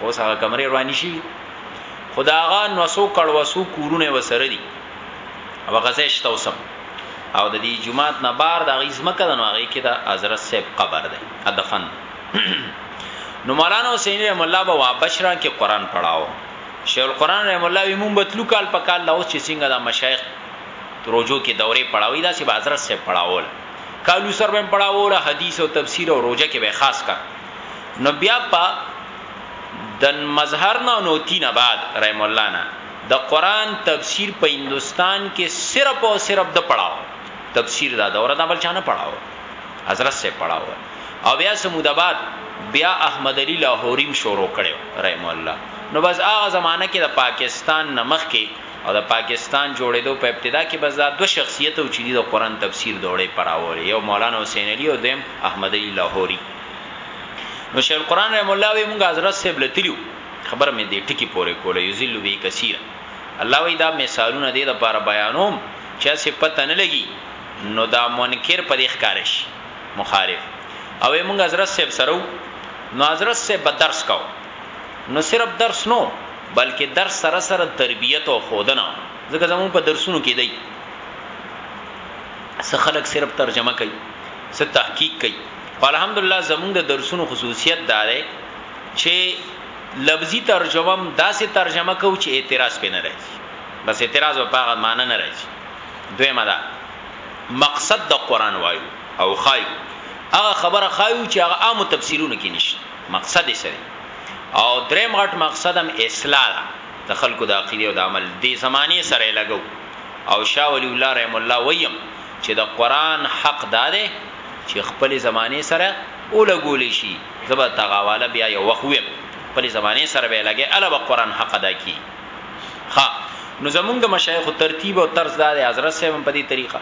اوس هغه کمرې رواني شي خداغه نوسو کړوسو کورونه وسره دي او غزه شته اوسم او د دې جمعات نه بار د غیزمه کده نو هغه کې د حضرت صاحب قبر دی ادفن نو مولانا حسین رحم الله بابا بشرا کې قران پڑھاو شیخ القران رحم الله وی مونږ بتلو کال په کال لاوس چې څنګه د مشایخ روزو کې دورې پڑھاوي دا چې حضرت صاحب پڑھاول کالو سر بهم پڑھاول حدیث او تفسیر او روزه کې به خاص کړ نو بیا په د مظهر نه نوتی نه بعد رحم الله نه د قران تفسیر په هندستان کې صرف او صرف د پړاو تفسیر دا دوره دا بل چانه پړاو حضرت سے پړاو او بیا سمود بعد بیا احمد علی لاهوریم شروع کړو رحم الله نو بس هغه زمانہ کې د پاکستان نمخ کې او د پاکستان جوړېدو په ابتدا کې بس دا دو شخصیت او چې د قران تفسیر دوړې پراوړې یو مولانا حسین علی او دیم احمد علی لاهوري نو شیخ القران رحم الله وی مونږه حضرت صاحب لتلیو خبر مې دې ټکی پورې کوله یذل به کثیر الله وی دا مثالونه دې د پاره بیانوم چې څه پته نه لګي نو دا منکر په دې ښکارش مخالف او مونږ حضرت صاحب سره نو حضرت صاحب به درس کاو نو صرف درس نو بلکې درس سره سره تربیت او خودنه ځکه زمون په درسونو کې دی څه خلک صرف ترجمه کوي څه تحقیق کوي الحمدالله زموږ د درسونو خصوصیت دا دی چې لفظي ترجمه هم داسې ترجمه کوو چې اعتراض پې نه راځي بس اعتراض په هغه معنی نه راځي دویمه دا مقصد د قران وایو او خایو هغه خبره خایو چې هغه عام تفسیرونه کې نشته مقصد یې سره او دریم غټ مقصد هم اصلاح د خلکو د عقیده او د عمل د زمانه سره لګو او شاه ولی الله رحم الله ویم چې د قران حق دا دی چې خپل زمانه سره ولګول شي زبر تغاواله بیا یو وخت ویم خپل زمانه سره به لګي الوه قران حق ادا کی ها نو زمونږ د مشایخ ترتیب او طرز دار حضرت صاحب په دې طریقه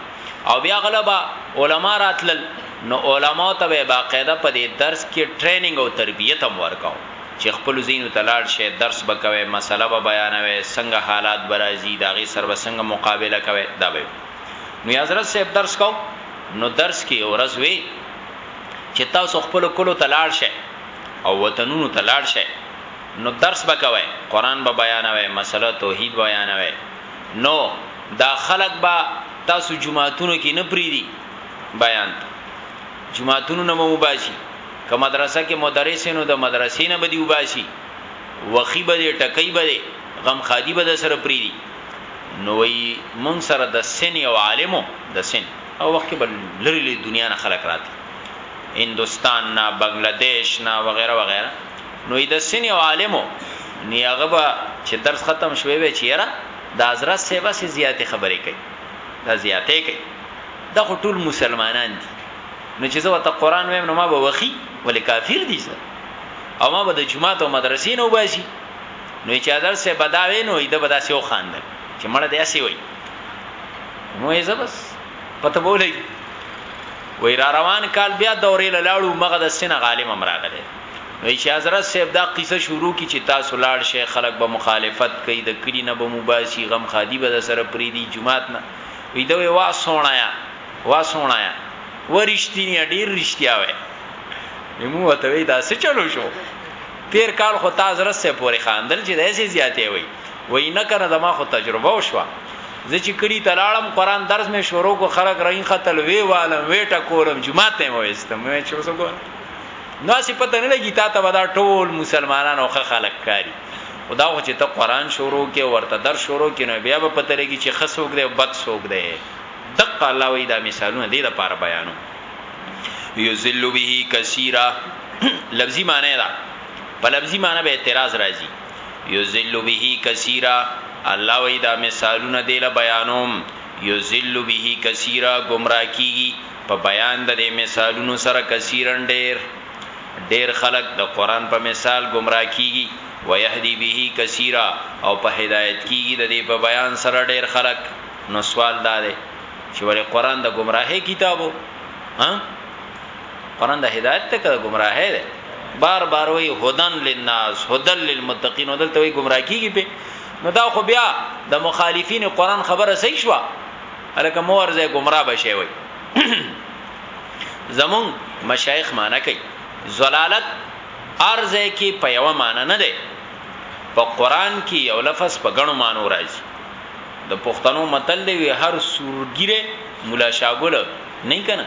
او بیا غلبا علما راتلل نو علما ته به باقاعده په دې درس کې ټریننګ او تربیت هم ورکاو چې خپل زینو تلاړ شي درس بکوي مسله به بیانوي څنګه حالات برازي داغي سر به څنګه مقابله کوي دا به نو حضرت صاحب درس کو نو درس کې ورځ وی چې تاسو خپل کولو تلاړ شئ او وطنونو تلاړ شئ نو درس بکوي قران به بیانوي مسله توحید بیانوي نو دا خلق با تاسو جمعهتونو کې نه پریدي بیان جمعهتونو نه مو باسي که مدرسه کې مدرس نو د مدرسې نه بدی وباسي وخی بده ټکې بده غم خادي بده سره پریدي نو وی مونږ سره د سن یو عالم د سن او وخت بل لری لری دنیا نه خلق راتل هندستان نه بنگلاديش نه وغیرہ وغیرہ نو د سن یو عالم نی هغه به چې درس ختم شوی وی چې یاره د حضرت سه بس زیاتې خبرې کوي دا زیاتې کوي دا ټول مسلمانان دي نو چې زه ته قران وایم نو ما به وخی ولې کافر دي زه او ما به د جمعه او مدرسې نه وباسي نو چې ادر سه بداوي نو ایده بدا سه وخاندل چې مړه دې اسی وای نو یې زبس پته بولې وای را روان کال بیا دورې لاړو مغه د سینه غالم امراغله نو چې حضرت صاحب دا قصه شروع کی چې تاسو لاړ شي خلک به مخالفت کوي د کلی نه به مباسي غم خادي به سره پری دی جمعات نه وی دا وا سونایا وا سونایا ورشتنی ډیر رښتیا وای نو مو ته دا څه چلو شو تیر کال خو تاز رس سه پورې خاندل چې داسې زیاتې وي وای نه کنه زما خو تجربه وشوه زه چې کلی تلاړم قران درس مې شروع کو خلک رنګ خطل وی والم وی ټکورم جمعه ته مو استم مې چې وسو کو نو اسی پته نه لګی تا ته ودا ټول مسلمانانو خه خلک کاری خدا خو چې ته قران شروع کې ورته در شروع کې نو بیا به پته لګی چې خسوګ دی بد سوګ دی دقه الله وی دا مثالونه دې لپاره بیانو یذل به کثیرا لفظی معنی دا په لفظی معنی به اعتراض راځي یذل به کثیرا الله وی دا مثالونه دی له بیانوم یذل به کثیرا گمراه کیږي په بیان د دې مثالونو سره کثیرن ډیر ډیر خلق د قران په مثال گمراه کیږي ويهدي به کثیرا او په هدایت کیږي د دې په بیان سره ډیر خلق نو سوال دا دی چې ولې قران د گمراهۍ کتابو ها قران د هدایت ته کړه گمراهۍ ده بار بار وی هدن للناس هدل للمتقین هدل ته وی گمراه کیږي په نو دا خو بیا د مخالفین قران خبره صحیح شو الکه مو ورځه گمراه بشي وي زمون مشایخ معنی کوي زلالت ارزه کې په یو معنی نه ده په قران کې یو لفظ په غنو معنی راځي د پښتنو متل دی وی هر سورګیره مولا شاګل نه کنه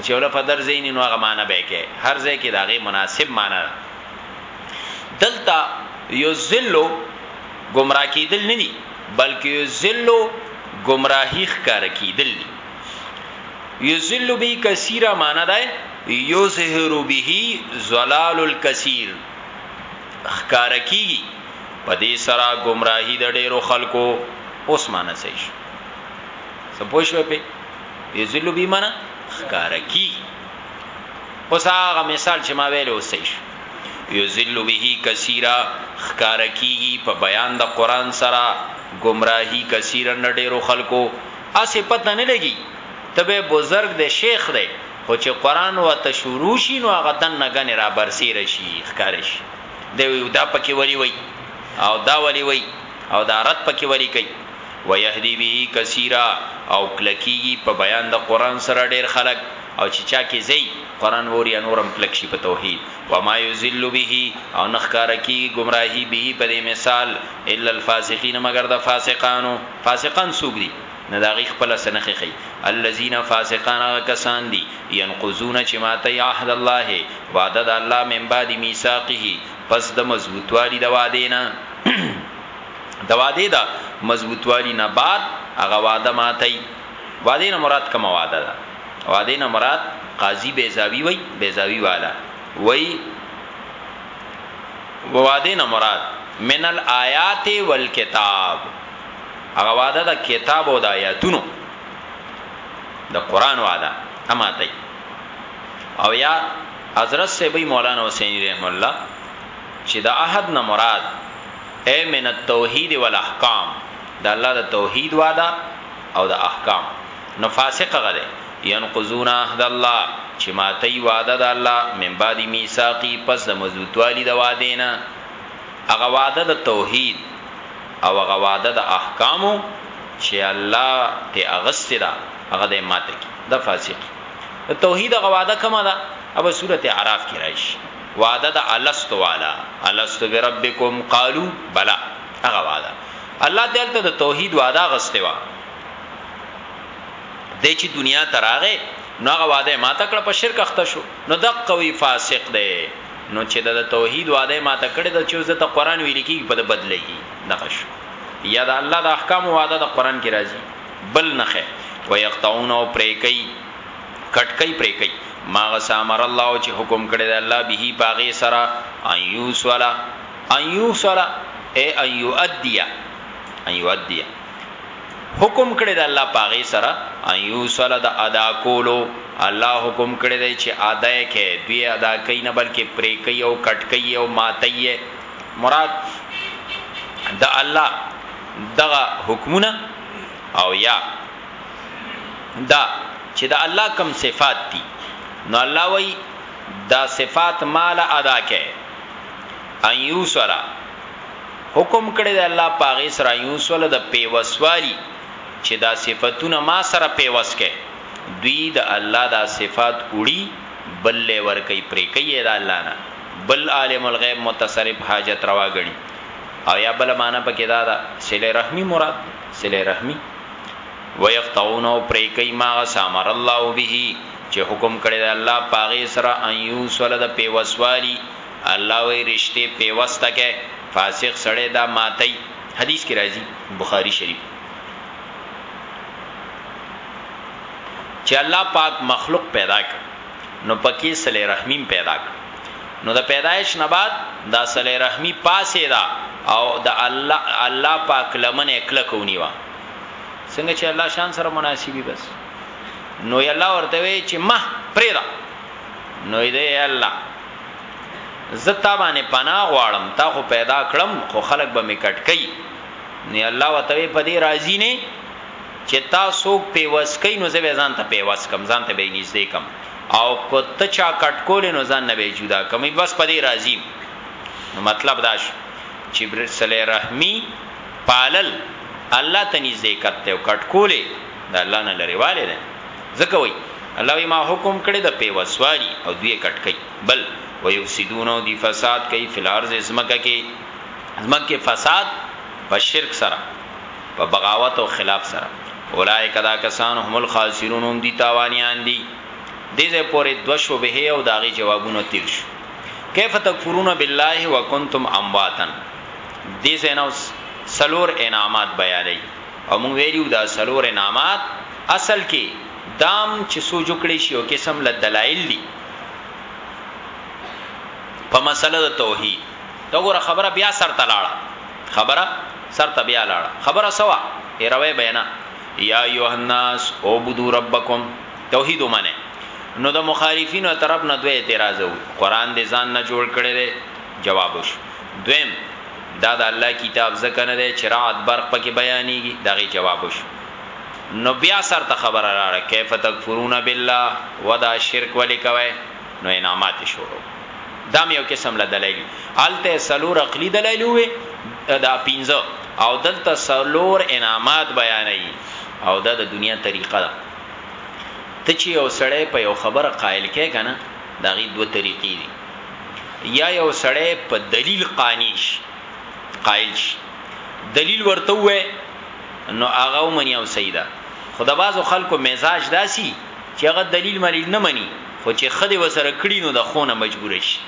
چې ولا په در زین نو هغه معنی به کې هر ځای کې داغه مناسب معنی ده دلته یو ذلو گمراه کیدل نه دي بلکې یو ذلو گمراهی ښکار کیدل دي یو ذلو به کثیره معنی ده یظهر به ظلال الکثیر ښکاره کیږي په دې سره گمراهی د ډیرو خلکو اوس معنی څه شي سپوږ شوې په یذل بی معنی ښکاره کی اوس هغه مثال چې ما ویلو څه شي یذل به کثیره ښکاره کیږي په بیان د قران سره گمراهی کثیره نه ډیرو خلکو اسه پته نه لګي تبه بزرگ د شیخ دی خو چې قران ورته شروع شي نو هغه دننه ګنې را برسېره شي، ښکاره شي. دی وايي دا پکې ولي وايي او دا ولي وايي او دا رد پکې ولي کوي. ويهدي به کثيرا او کلکېږي په بيان د قران سره ډېر خلک او چې چا کې ځي قران واوري هغه نور هم کلک شي په توحيد. وما يضل به او نه ښکاره کېږي ګمراهي به په دې مثال الا الفاسقين مګر د فاسقانو. فاسقان څوک دي؟ نه داغي خپل سنخه خي الذين فاسقان کسان دي ينقذون چې ماته عهد الله وعده د الله من بعد ميثاقه پس د مضبوطوالي د وعده نه د وعده د مضبوطوالي نه بعد هغه وعده ماته وعده نه مراد کوم وعده ده وعده نه مراد قاضي بیزاوی وای بیزاوی والا وای وعده نه مراد من الآیات والکتاب هغه وعده د کتاب او د آیاتونو د قران وعده اما ته او یا حضرت سیبی مولانا حسین رحم الله چې د احد نه مراد اے من التوحید والاحکام د الله د توحید وعده او د احکام نو فاسق غره ينقضون عهد الله چې ماته ای وعده د الله من بعد میثاقی پس د مضبوطوالی د وعده نه هغه وعده د توحید او هغه وعده د احکامو چه الله ترې اغستې ده هغه دی ماته کړي دا فاسق د توحید هغه وعده کومه ده ابه سورت اعراف کې راشي وعده د الست والا الست بربکم قالو بلا هغه وعده الله تعالی ته د توحید وعده غستې وا د چې دنیا تراغه نو هغه وعده ماته کړه په شرک اخته شو نو دقوی فاسق دی نو چه ده ده توحید وعده یې ماته کړی ده چه اوس ده ته قرآن ویلی کیږی په ده بد لګی دغه شو یا ده الله ده احکامو وعده ده قرآن کی راځی بل نه خیر ویقطعون او پری کوي کټ کوي پری کوي ما غس امر الله چې حکم کړی دی الله به پاغه سرا ايو سولا ايو سولا اي ايو اديا ايو اديا حکم کړی د الله پاغي سره ايو سره د ادا کولو الله حکم کړی دی چې ادا کې دوی ادا کوي نه بلکې پرې کوي او کټ کوي او ماتي مراد د الله دغه حکمونه او یا دا چې د الله کم صفات دي نو الله وای دا صفات مال ادا کې ايو سره حکم کړی دی الله په هغې سره انیوسوله د پېوستوالي چې دا صفتونه ما سره پېوست کړئ، دوی د الله دا صفات وړي بل له ورکوي پرې کوي یې د الله نه بل عالم الغیب متصرف حاجت روا ګڼي او یا بله معنی په کې دا ده صله رحمي مراد دی صله رحمي ويقطعون او پرې کوي ما غس امر الله به چې حکم کړی دی الله پاغې سره انیوسوله د پېوستوالي الله وایی رشتې پیوسته کړئ فاسق سړی دا ماتوي حدیث کې راځي بخاری شریف چې الله پاک مخلوق پیدا کړ نو پکې صلی رحمیم پیدا کړ نو د پیدایش نه بعد دا صلی رحمی پاسې دا او د الله الله پاک لمنه کله کونی وا څنګه چې الله شان سره مناسبي بس نو ی الله ورته وی چې ما پرېدا نو دې الله زه تا باندې پناه غواړم تا خو پیدا کړم خو خلک به می کټکې نه الله وتوی په دې راضی نه چې تاسو پیوس کین نو زه به ځان ته پیوس کم ځان ته به نږدې کم او کو ته چا کټکول نو ځان نه به جدا کمی بس په دې راضی نو مطلب دا شو چې برسل رحمی پالل الله ته نږدې کته او کټکولې د الله نه لريواله ده ځکه وای الله وی ما حکم کړی د پیوسواری او دوی کټکی بل ويفسدون او دی فساد کوي فلارز زمکه کې زمکه فساد په شرک سره په بغاوت او خلاف سره اولایک دا کسان هم الخاسرون هم دي تاوانیان دي دې ځای پورې دو شوبه او داغي جوابونه تیر شو کیف تکفرون بالله وکنتم امواتن دې ځای نو سلور انعامات بیانې او موږ ویلي وو دا څلور انعامات اصل کې دام چې سوچ وکړي شي او قسم له دلایل دي په مسله د توحید دا ګوره خبره بیا سر ته لاړه خبره سر ته بیا لاړه خبره سوا ای روي بینا یا ایه الناس عبدو ربکم توحید ومنه نو د مخالفینو طرف نه دوی اعتراض وو قران دې ځان نه جوړ کړي جواب وش دویم دا د الله کتاب ځکه نه دی چې رعد برق پکې بیانیږي دغه جواب وشو نو بیا سر ته خبره راړه کیف تکفرون بالله ودا شرک ولی کوي نو انعامات شروع دا مې یو قسم له دلایل الته سلور عقلی دلایل وي دا پینځه او دلته سلور انعامات بیانې او دا د دنیا طریقه ده ته چې یو سړی په یو خبره قائل کې کنه دا غي دوه طریقې دي یا یو سړی په دلیل قانیش قائل شي دلیل ورته وې نو هغه ومني او صحیح ده خو د بازو خلکو مزاج داسي چې هغه دلیل مری نه مني خو چې خدي وسره کړی نو د خونه مجبور شي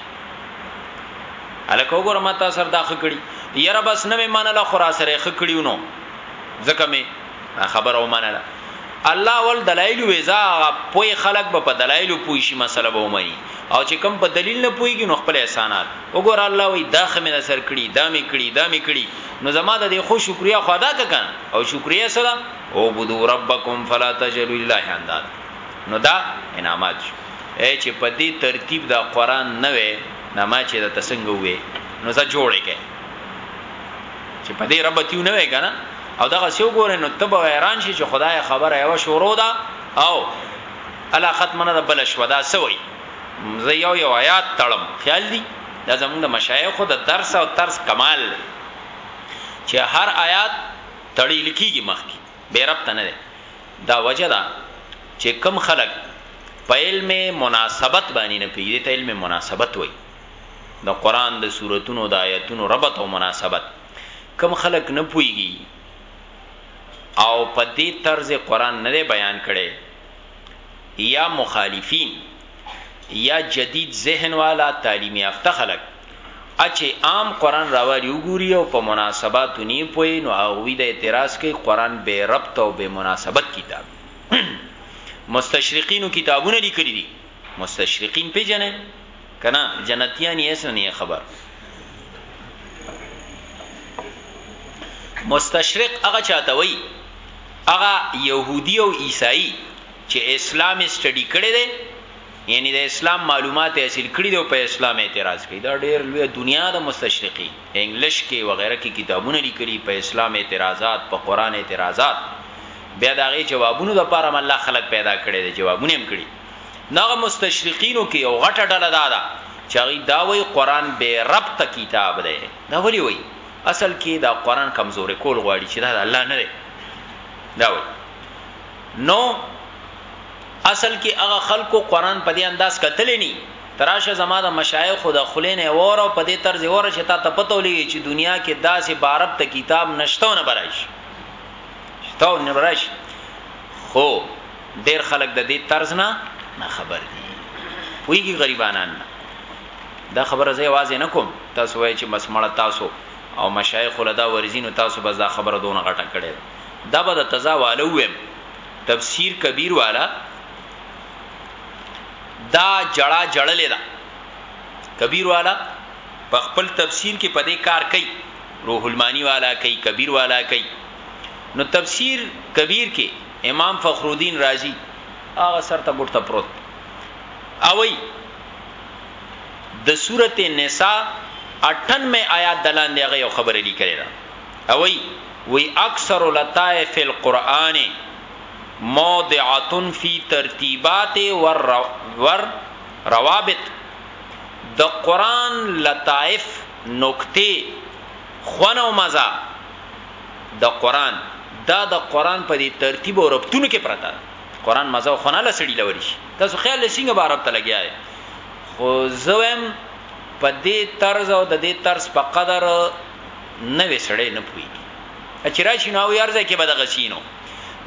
الکه وګوره ما تاسو سره دا خکړی یره بس نه منله خورا سره خکړیونو ځکه مې دا خبره ومنله الله ول دلایل ویزا پوی خلق به په دلایل پوی شي مسله به ومني او چې کم په دلیل نه پویږي نو خپل احسانات وګور الله وی دا خمه سر کړي دا می کړي دا می کړي نو زما د خو شکریا خو ادا ککن او شکریا سره او بدو ربکم فلا تجلوا لله انداد نو دا انعامات شو اے چې په دې ترتیب دا قران نه وې نما چې د تسنګ وې نو زه جوړې کې چې په دې رب تیو نه وای کنه او دغه سیو ګورې نو تب ویران شي چې خدای خبره یو شورو دا او الا ختمنه د بل شو دا سوی زه یو یو آیات تړم خیال دی دا زمونږ د مشایخ د درس او طرز کمال دی چې هر آیات تړي لکیږي مخکي به رب ته نه دا وجه ده چې کم خلق په علم مناسبت باندې نه پیږي ته علم مناسبت وایي د قران د سورتونو د آیتونو ربط او مناسبت کم خلق نه پويږي او په دې طرز قران نه بیان کړي یا مخالفین یا جدید ذهن والا تعلیم یافته خلق اچي عام قران راوالي وګوري او په مناسباتو نه پوي نو هغه د اعتراض کوي قران به ربط او به مناسبت کتاب مستشرقینو کتابونه لیکلي دي مستشرقین پیژنه کنه جنتیان یې سو نه خبر مستشرق هغه چاته وای هغه يهودي او عیسائی چې اسلام سټډي کړي دي یعنی د اسلام معلومات حاصل کړي دي او په اسلام اعتراض کوي دا ډېر لوی دنیا د مستشرقي انګلیش کې وغیرہ کې کتابونه لیکلي په اسلام اعتراضات په قران اعتراضات بیا دا غي جوابونو د پاره الله خلق پیدا کړي دي جوابونه هم کړي نغه مستشرقینو کې یو غټه ډله دا ده چې هغه دا وایي قران به ربط کتاب دی دا ولي وایي اصل کې دا قران کمزورې کول غواړي چې دا الله نه دی دا وایي نو اصل کې هغه خلکو قران په دې انداز کتلې نه تراشه زما د مشایخ خود خلینه وور او په دې طرز وور چې تا ته پته ولې چې دنیا کې داسې بارب ته کتاب نشته نه برایش شته نه برایش خو ډیر خلک د دې طرز نه نه خبر دي پویږي غریبانان نه دا خبره زه واځه نه کوم تاسو وایي چې بس مړه تاسو او مشایخ ولدا ورزینو تاسو بس دا خبره دونه غټه کړې دا به د تزا والو ویم تفسیر کبیر والا دا جړه جړلې ده کبیر والا په خپل تفسیر کې پدې کار کوي روح المانی والا کوي کبیر والا کوي نو تفسیر کبیر کې امام فخرالدين رازي هغه سر ته ګټ ته پروت دی او وایي د سورت نساء 98 آیات دلاندې هغه یو خبره لیکلې ده او وایي وی اکثر لطائف القرآن موضعتن فی ترتیبات ور, ور روابط د قران لطائف نقطې خونه او مزه د قران دا د قران په دې ترتیب او ربطونو کې پرته ده قران مزه خو نه لسړي لوري شي تاسو خیال لسینګ به عرب ته لګیا دی خو زویم په دې طرز او د دې طرز په قدر نه وسړې نه پوي چې راشي نو یارځه کې به د غسینو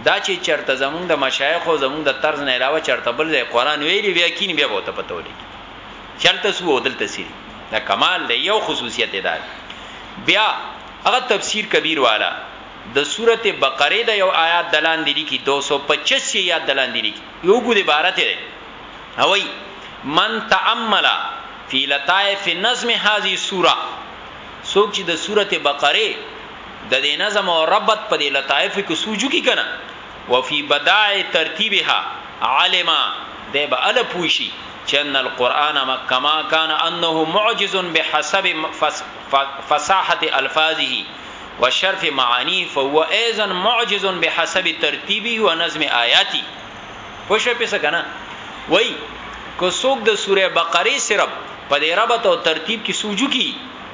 دا چې چرته زمونږ د مشایخ او زمونږ د طرز نه علاوه چرته بل ځای قران ویلي بیا کین بیا بوته پته ولګي چرته سو دلته سری دا کمال دی یو خصوصیت دی بیا هغه تفسیر کبیر والا د سورت بقره د یو آیات د لاندې لیکي، دو سو پچس یې یاد د لاندې لیکي، یو اوږد عبارت یې دی او وایي، من تأمل فی لطائف نظم هذه السورة، څوک چې د سورت بقره د دې نظم او ربط په دې لطائفو کې سوچ وکړي کنه، وفی بداع ترتیبها، علم، دی به هله پوه شي چې ان القرآن کما کان انه معجز بحسب فص. فصاحة الفاظه وشرف معانيه فهو ايضا معجز بحسب ترتيبه ونظم آياته پوه شوئ پس کنه وای که څوک د سوره بقره صرف په دې ربط او ترتیب کې سوجو کی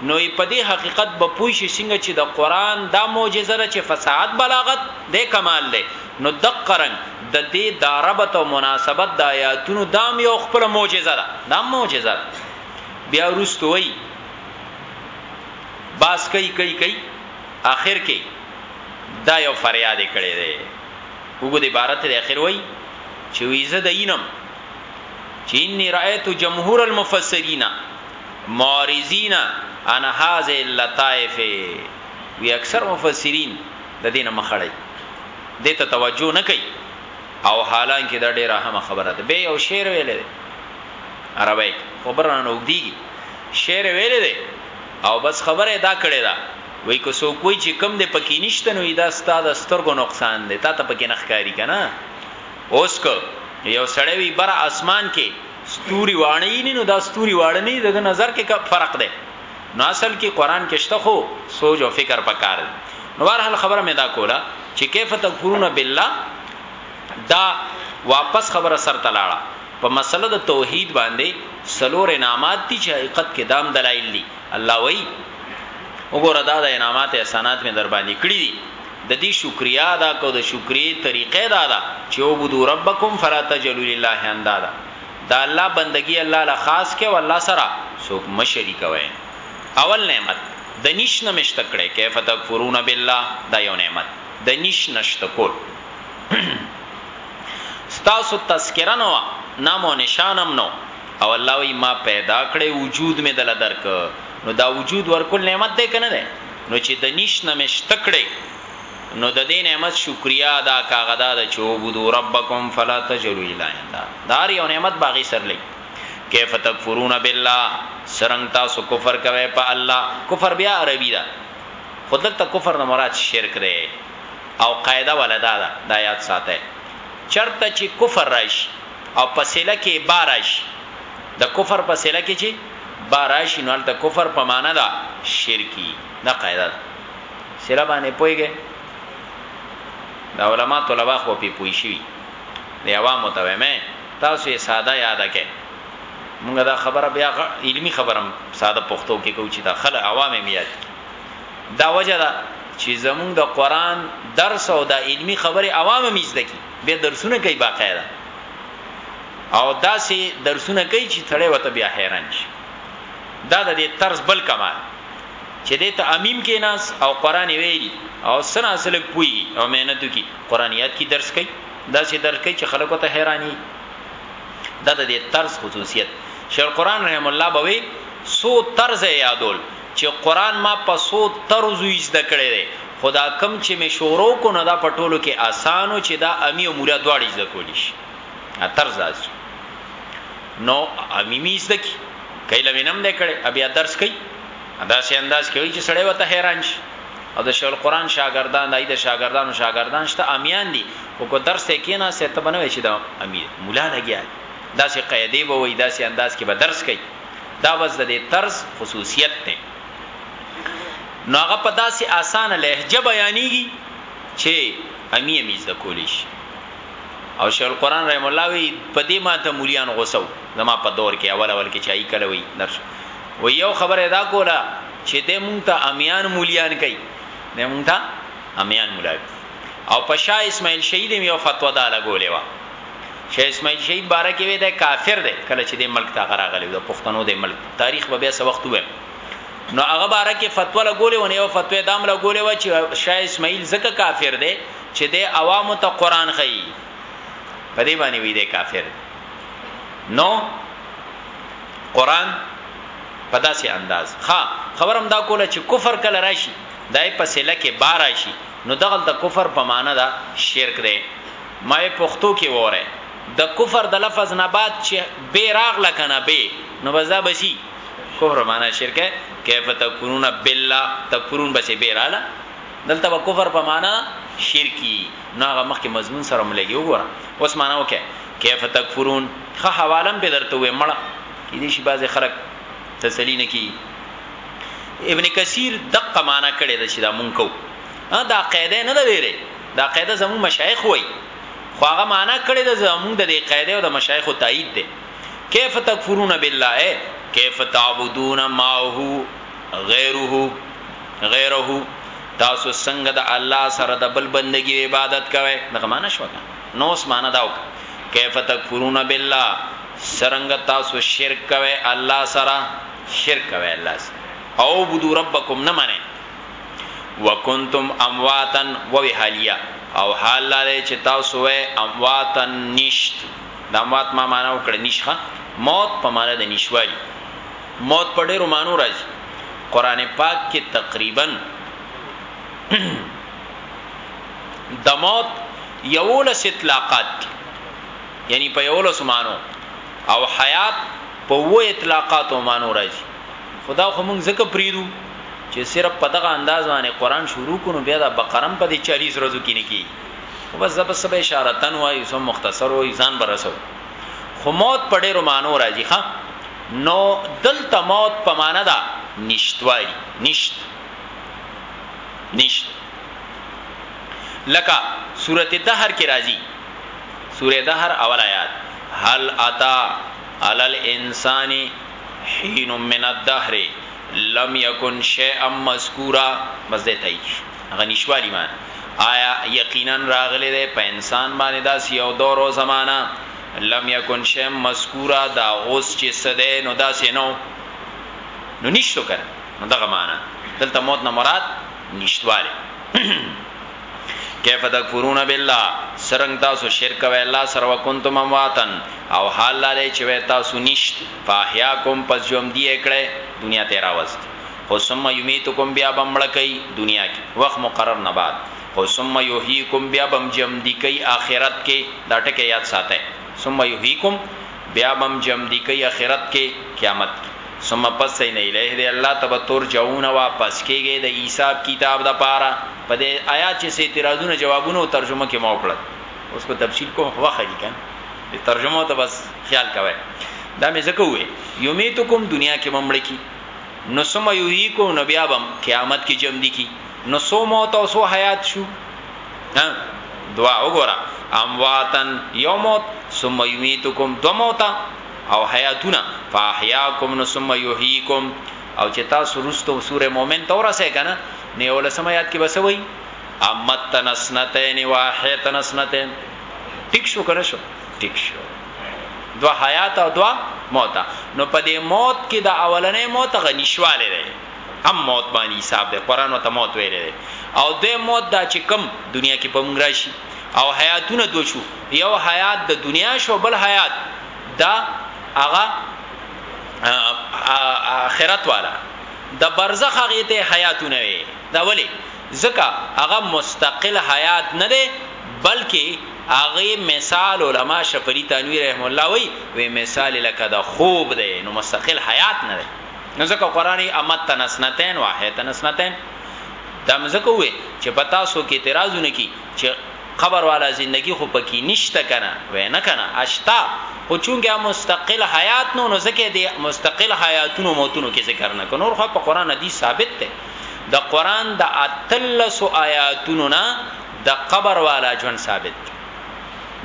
نو په دې حقیقت به پوه شي څنګه چې د قران دا معجزه ده چې فصاحت بلاغت د کمال ده نو دقرن د دې د ربط او مناسبت د آیاتونو دام یو خپل معجزه ده دا معجزه بیا ورستوي باس کوي کوي کوي اخر کې دا یو فریاد کړي دی وګو د عبارت د اخر وای چې ویزه د اینم چې انی رایت جمهور المفسرین معارضین ان هاذه اللطائف وی اکثر مفسرین د دینه مخړی د ته توجه نه کوي او حالانکه دا ډیره هم خبره ده به یو شعر ویل عربی خبر رانه وګدیږي شعر ویلې دی او بس خبره دا کړې ده وای کو سو کوی چې کم دې پکې نشته نو دا ستاد سترګو نقصان دی تا ته پکې نخکاری کنه اوس کو یو سړی وی بر اسمان کې ستوري وانی نه نو دا ستوري وړنی د نظر کې فرق دی نو اصل کې قران کې شته خو سوچ او فکر پکار دی نو هر حال خبره مې دا کوله چې کیف تکفرون بالله دا واپس خبره سر ته لاړه په مسله د توحید باندې سلور انعامات دي چې حقیقت کې دام دلایل دي الله وای وګوره دا د انعامات احسانات مې در باندې کړی دي د دې شکریا ادا کو د شکرې طریقې دا ده چې او بده ربکم فلا تجلوا لله اندادا دا الله بندگی الله له خاص کې او الله سره څوک مشری کوي اول نعمت د نش نمشت کړي کیف تکفرون بالله دا یو نعمت د نش نشت کول ستاسو تذکره نه وا نام او نشان هم نو او الله وی ما پیدا کړي وجود می دل درک نو دا وجود ورکول نعمت دی کنه ده نو چې د نش نه مشت کړي نو د دې نعمت شکریا ادا کاغه دا د چوبدو ربکم فلا تجلوا الا اندا دار یو نعمت باغی سر لګ کیف تکفرون بالله سرنګ تاسو کفر کوي په الله کفر بیا عربی دا خود دلته کفر نه مراد شرک دی او قاعده ولا دا ده دا یاد ساتی چرته چی کفر راشی او په صله کی با راشی د کفر په صله کی چی با راشی نو هلته کفر په معنی ده شرکی دا قاعده ده صله باندې پویګه دا علما طلبه خو په پوی شي دی عوامو ته مې تاسو یې ساده یاد کړئ موږ دا خبره بیا علمی خبرم ساده پښتو کې کوو چې دا خل عوام یې یاد دا وجه ده چې زمونږ د قران درس او د علمی خبره عوام هم زده کی به درسونه کوي باقاعده او داسې درسونه کوي چې تړې وته بیا حیران شي دا د دې طرز بل کمال چې دې ته امیم کې ناس او قران ویلي او سنا سلک پوي او مهنتو کې قرانیات کې درس کوي دا چې درس کوي چې خلکو ته حیرانی دا د دې طرز خصوصیت شیخ القران رحم الله بوي سو طرز یادول چی قران ما په څو طرزو یی زده کړی دی خو دا کوم چی می شروع کو نو دا په ټولو کی اسان وو چی دا امی او مولا دواړی زده کولی شی دا طرز داسی وو نو امی می زده کی که علم نم دی کړی بیا درس کوي داسی انداز کوي چی سړی وته حیران شي او د شیخ القران شاګردان دای د شاګردانو شاګردان شته امیان دي او کو درس ته کینا سه ته بنوي چې دا امیر مولا لګیا داسې قاعده به وای داسې انداز کې به درس کوي دا بس د دې طرز خصوصیت دی. نو هغه په داسې اسانه لهجه بیانېږي چې امي امي زده کولی شي او شیخ القرآن رحم الله وی په دې ماته مولیان غوسو زما په دور کې اول اول کې چای کله وی نرش و یو خبره دا کوله چې د مونږ ته امیان مولیان کوي د مونږ ته امیان مولا او پشا اسماعیل شهید یو فتوا دا لګولې و شیخ اسماعیل شهید باره کې وی دا کافر دی کله چې د ملک ته غراغلی د پښتنو د ملک تاریخ به بیا څه وخت ویم نو هغه باره کې فتوا لګولې ونه او فتوا دام لګولې و چې شیخ اسماعیل زکه کافر دی چې د عوامو ته قران خي په دې باندې وی دی کافر نو قران په داسې انداز ها خبرم دا کوله چې کفر کله راشي دای په سله کې بار راشي نو دغل د کفر په معنا دا شرک دی ما یې پښتو کې وره د کفر د لفظ نه بعد چې به راغله کنه به نو بس دا بسی کفر معنا شرک کیف تکفرون بالله تکفرون بس به رااله دلته به کفر په معنا شرکی نو هغه مخکې مضمون سره ملګي وګوره اوس معنا وکه کیف تکفرون خه حوالم به درته وې مړه کې دي شي بعضي خلک تسلی نه کی ابن کثیر دقه معنا کړي د شي دا مونږ کو دا قاعده نه ده ویلې دا قاعده زمو مشایخ وای خو هغه معنا کړی د زمو د دې قاعده او د مشایخ تایید ده کیف تکفرون بالله کیف تعبدون ما هو غیره غیره تاسو څنګه د الله سره د بل بندگی عبادت کوئ دغه معنا شو نو اس معنا داو کیف تکفرون بالله سرنګ تاسو شرک کوئ الله سره شرک کوئ الله سره او بدو ربکم نه منئ وکنتم امواتا ووی حالیه او حال لاره چې تاسو وای امواتا نشت د اموات ما معنا وکړه نشخه موت په معنا د نشوالی موت په ډیرو مانو راځي قران پاک کې تقریبا د موت یولس اطلاقات دي یعنی په یولس مانو او حیات په و اطلاقات او مانو راځي خدا خو مونږ زکه پریدو چې صرف په دغه انداز باندې قران شروع کونو بیا د بقرم په دې 40 ورځو کې نه کی او بس زب سب اشاره تن وایو سم مختصر وایو ځان برسو خو موت په ډیرو مانو راځي ها نو دلته موت په معنا ده نشتوالي نشت نشت لکه سورته دهر کې راځي سورته دهر اول آیات هل اتا علل انسانی حين من الدهر لم يكن شيئا مذکورا بس ده تایی کی هغه نشوالی معنی آیا یقینا راغلی ده په انسان باندې داس یو دور او زمانہ لم یکن شیئا مذکورا دا اوس چې سده نو داسې نو نو نشته کنه نو دغه معنی دلته موت نه مراد نشتواله کیف تکفرون بالله سرنګ تاسو شرک وی الله سره وکنتم امواتن او حال لاره چې وی تاسو نشت فاحیاکم پس جوم دی کړه دنیا ته راوست خو ثم یمیتکم بیا بمړکی دنیا کې وخت مقرر نه بعد خو ثم یحییکم بیا بم جم دی کوي اخرت کې دا ټکی یاد ساته ثم یحییکم بیا بم جم دی کوي اخرت کې قیامت کې ثم پس څه نه الیه دی الله ته به ترجعون واپس کیږی د حساب کتاب د پاره په دی آیات چی څه اعتراضونه جوابونه او ترجمه کی ما وکړل اوس په تفصیل کوم خو وخت دی کنه د ترجمه ته بس خیال کوی دا می زکه وی یمیتکم دنیا کې ممړ کی نو ثم یحییکم نو بیا بم قیامت کې جمع دی کی نو سو موت او سو حیات شو ها دعا وګوره امواتن یوموت ثم یمیتکم دو موتا او حیاتونه فاحیاکم نو ثم یحییکم او چې تاسو رستو سوره مؤمن ته ورسې کنه نه یو لسم یاد کې بسوي امت تنسنتین واحیتن سنتین ټیک شو کنه شو ټیک شو دوا حیات او دوا موت نو په دې موت کې د اولنې موت غنیشواله لري هم موت باندې حساب دی قران او ته موت ویلې او د موت دا چې کم دنیا کې په مونږ راشي او حیاتونه دوشو یو حیات د دنیا شو بل حیات دا هغه اخرت والا د برزخ هغه ته حیاتونه وي دا ولی ځکه هغه مستقل حیات نه دی بلکې هغه مثال علما شفری تنوی رحم الله وی وی مثال لکه د خوب دی نو مستقل حیات نه دی نو ځکه قرآنی امت تنسنتین واحد تنسنتین دا مزکوې چې پتا سو کې اعتراضونه کی چې قبر والا زندگی خو پکی نشته کنه وی نه کنه اشته خو چونګه مستقل حیات نو نو زکه دی مستقل حیاتونو موتونو کې ذکر نه کنور خو په قران حدیث ثابت ته د قران د اتلس آیاتونو نه د قبر والا جون ثابت دی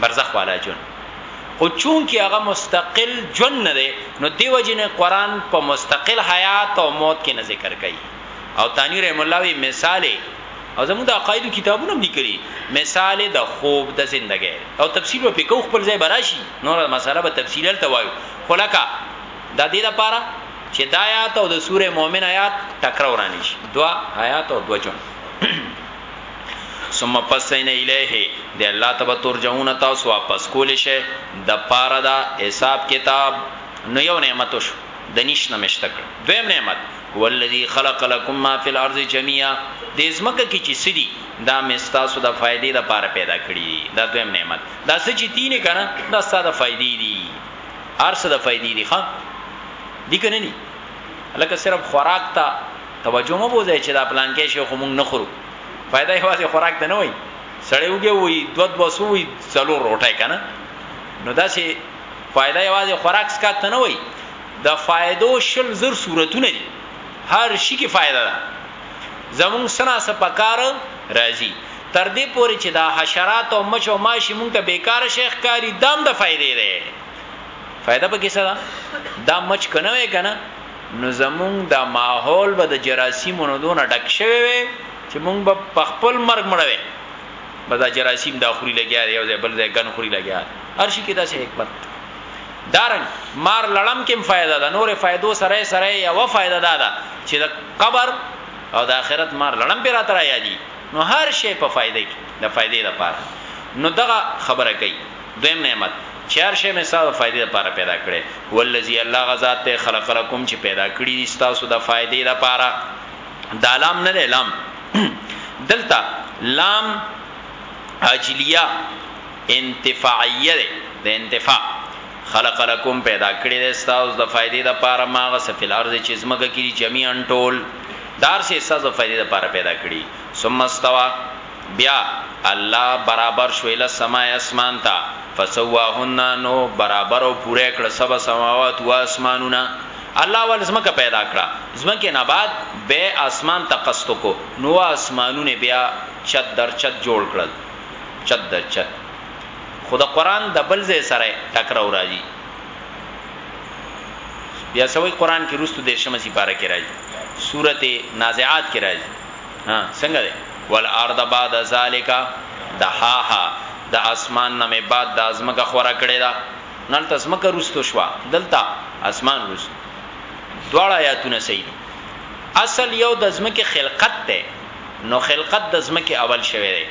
برزخ والا جون خو چون کې هغه مستقل جون نه دی نو دیو جن قران په مستقل حیات او موت کې نه ذکر کوي او تانی رحم الله وی مثال او زموږ د عقاید کتابونو لیکلي مثال د خوب د زندګۍ او تفصیل په کو خپل ځای براشي نور مسله به تفصیل ته وایو خلکا د دې لپاره چې د آیات او د سوره مؤمن آیات ټکراو رانی شي دوا آیات او دوا جون ثم پسین الیه د الله تب ترجون تاسو واپس کول شي د پاره دا حساب کتاب نو یو نعمت شو د نش نمشتک دویم نعمت هو الذی خلق لکم ما فی الارض جميعا د زمکه کی چې سدي دا مستاسو د فائدې د پاره پیدا کړی دی دا دویم نعمت دا څه چې تینه کنه دا ستاسو د فائدې دی ارسه د فائدې دی ښا دی کنه ني لکه صرف خوراک ته توجه مو بوزای چې دا پلان کې شي خو مونږ نه خورو فائدہ یې واسه خوراک ته نه وای سړی وګي وای دو دو سوې څلور روټه کنه نو دا چې فائدہ یې واسه خوراک سکات نه وای د فائدو شل زر صورتونه دي هر شي کې فائدہ ده زمون سنا سپکار راضي تر دې پوري چې دا حشرات او مچ او ماشي مونږ ته بیکار شیخ کاری دام د دا فائدې ده فائدہ پکې څه ده دا مچ کنه وې کنه نو زمون دا ماحول به د جراثیمونو دونه ډک شوی وي چې مونږ به په خپل مرګ مړوي به دا جراثیم دا خوري لګیا دی او بل ځای ګن خوري لګیا هر شي کې دا څه حکمت دارن مار لړم کې فائدہ ده نور فائدو سره سره یو فائدہ ده دا چې د قبر او د آخرت مار لړم پر اتر یادي نو هر شی په فائدې کې د فائدې لپاره نو دغه خبره کوي دویم نعمت چار شی مې ساده فائدې لپاره پیدا کړې ولذي الله غزاد ته خلق لكم چې پیدا کړی دي تاسو د فائدې لپاره دا لام نه لام دلته لام اجلیه انتفاعیه ده د انتفاع خلق لکم پیدا کړی دی ستاسو د فائدې د پاره ماغه سفل ارض چې زمګه کړي جميعا ټول دار سي ستاسو د فائدې د پاره پیدا کړی ثم استوا بیا الله برابر شو اله سما اسمان ته فسواهن نو برابر او پوره کړ سبا سماوات و اسمانونه الله ول زمکه پیدا کړه زمکه نه بعد به اسمان تقستو کو نو اسمانونه بیا چت در چت جوړ کړل چک در چک خو د قران د بل ځای سره ټکراو راځي بیا سوي قران کې رستو د شمه سي پاره کې راځي سورته نازعات کې راځي ها څنګه ده والارض بعد ذالک دحاها د اسمان نه مې بعد د ازمکه خورا کړې ده نن تاسمکه رستو شوا دلته اسمان رس دواړه آیاتونه صحیح دي اصل یو د ازمکه خلقت ته نو خلقت د زمکه اول شوی دی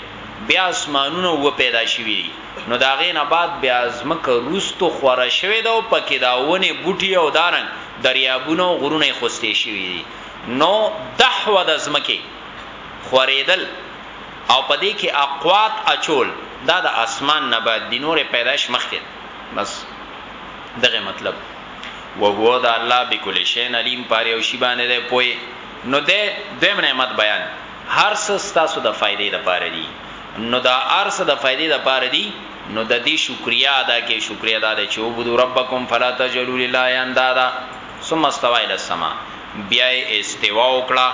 بیا اسمانونه و پیدا شوی دی نو دا غین آباد بیا زمکه روستو خوره شوی دا او پکې دا ونه بوټي او دارنګ دریابونه او غرونه خوستې شوی دی نو دحو د زمکه خوریدل او پدې کې اقوات اچول دا د اسمان نه بعد دی نور پیدائش مخکې بس دغه مطلب وهو د الله بكل شيء عليم پاره او شی باندې ده پوي نو دی دویم نعمت بیان هر څه ستاسو د فائدې د پاره دي نو دا هر څه د فائدې د پاره دي نو د دې شکریا ادا کې شکریا ادا ده چې وبدو ربکم فلا تجلوا لله اندادا ثم استوى الى السماء بیا استوا وکړه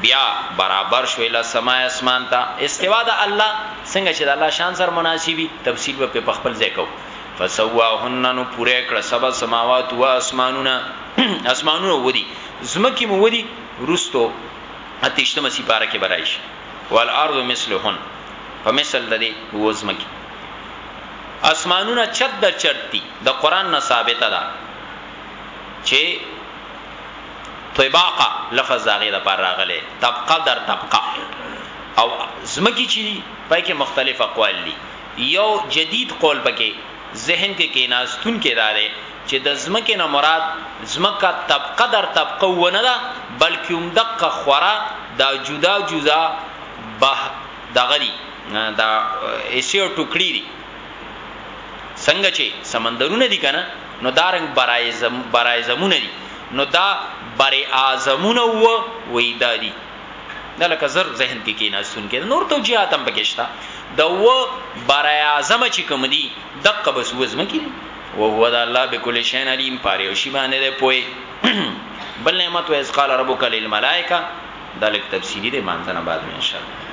بیا برابر شو الى السماء اسمان ته استوا د الله څنګه چې د الله شان سره مناسبي تفصیل به په خپل ځای کو فسواهن نو پوره کړه سبا سماوات و اسمانونه اسمانونه ودی ځمکې مو ودي وروسته اتیشتمه سیپاره کې به راشي والارض مثلهن په مثل د دې اوه ځمکې اسمانونه چت در چت دي د قران نه ثابته ده چې طباقه لفظ داغه د پر راغله طبقه در طبقه او زمکی چی پای کې مختلف اقوال دي یو جدید قول پکې ذهن کې کیناستون کې دارې چې د ځمکې نه مراد ځمکه طبقه در طبقه و نه ده بلکې هم دقه خورا دا جدا جدا به دغه دي دا ایسیو ټوکړي دي څنګه چې سمندرونه دي کنه نو دارنګ برایزم برایزمونه دي نو دا بری اعظمونه و وې دادي دا لکه زر ذهن کې کې نه سن کې نور توجیهات هم پکې شته د و برای اعظم چې کوم دي دقه بس وزم کې وهو دا الله بكل شيء عليم پاره یو شی باندې ده پوي بل نعمت و اذ قال ربک للملائکه دا لیک تفصیلی دی مانځنه بعد ان شاء الله